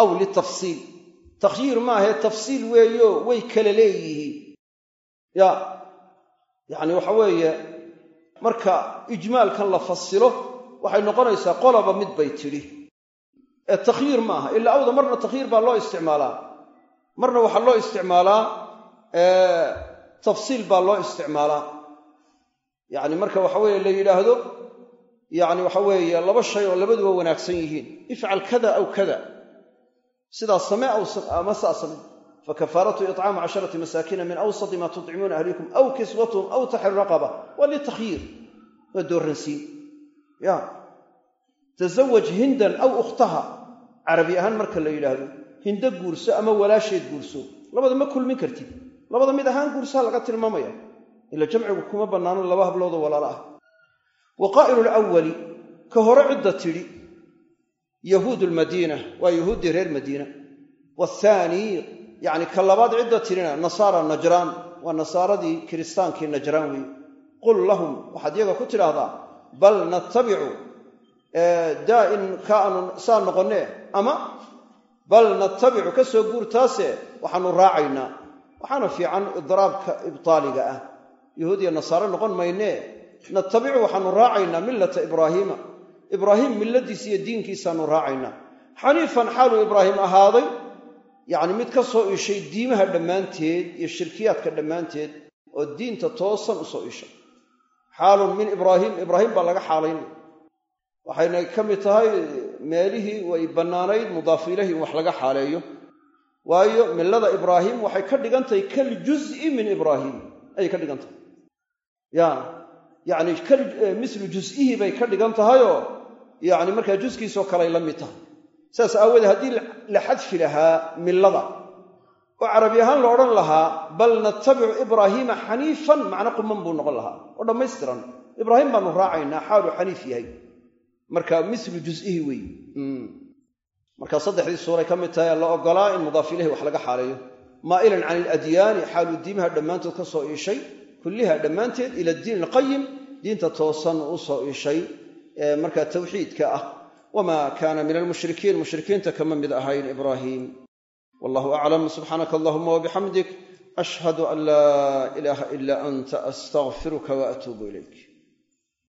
Aw litafsiil. Takhyiir maahee tafsiil weeyo way kala leeyihiin ya yacni waxa weeye marka ijmaalkan la fasilo waxay noqonaysaa qoloba mid bay tidhi. Ee takhyiir ma aha. Ilaa awda marna takhyiir baa loo isticmaalaa. Marna waxaa loo isticmaalaa tafsiil baa loo isticmaalaa. Yacni marka waxa weeye la yidhaahdo yacni waxa weeye laba shay oo labaduba wanaagsan yihiin. Ifcal kada aw kada. Sidaas samee ama saa samee fakafaaratu icaamu casharati masaakiina min awsati maa tudcimuuna ahlikum aw kiswatuhum aw taxrir raqaba waa litakhyiir waa dooransiin ya tasawaj hindan aw ukhtaha carabi ahaan marka la yidhaahdo hindo guurso ama walaasheed guurso labada ma kulmin kartid labada mid ahaan guursaha laga tilmaamaya ila jamcigu kuma bannaano laba habloodoo walaalo ah wa qaa'ilu lwali ka hore cidda tidhi yahuudu lmadiina waa yahuuddii reer madiina wathaanii yacni ka labaad cidda tidhina nasaara najraan. Waa nasaaradii kiristaankii najraan weeye qul lahum waxaad iyaga ku tidhaahdaa bal nattabicu daa'in ka aanu saa noqonnee ama bal nattabicu ka soo guurtaase waxaanu raacaynaa. Waxaana fiican idraabka ibtaaliga ah. Yahuud iyo nasaare noqon maynee nattabicu waxaanu raacaynaa millata ibraahiima ibraahim milladiisa iyo diinkiisaanu raacaynaa. Xaniifan xaaluu ibraahim ahaaday yacni mid ka soo ishay diimaha dhammaanteed iyo shirkiyaadka dhammaanteed oo diinta toosan u soo ishay. Xaalun min ibraahim ibraahim baa laga xaalaynaya. Waxayna ka mid tahay meelihii way bannaanayd mudaafu ilahi in wax laga xaaleeyo. Waayo millada ibraahim waxay ka dhigan tahay kaljuz'i min ibraahim. Ayay ka dhigan tahay ya yacni mislu jus'ihii bay ka dhigan tahayoo yacni markaa juskiisoo kaley la mid tahay saas aawoodee haddii la xadfi lahaa millada oo carabi ahaan la odhan lahaa bal nattabicu ibraahiima xaniifan macno quman buu noqon lahaa. Oo dhammaystiran ibraahim baanu raacaynaa xaaluu xaniif yahay. Marka mislu jus'ihi weeye. Marka saddexdii suuray ka mid tahay la ogolaa in mudaaf ilahi wax laga xaaleeyo. Maa'ilan can iladyaani xaaluu diimaha dhammaantood ka soo iishay kulliha dhammaanteed ila diin alqayim diinta toosan u soo iishay ee markaa tawxiidka ah wamaa kaana min almushrikiin mushrikiinta kama mid ahayn ibraahim wallahu aclam subxaanaka allahuma wabixamdik ashhadu an laa ilaaha ila anta astaqfiruka waatuubu ilayk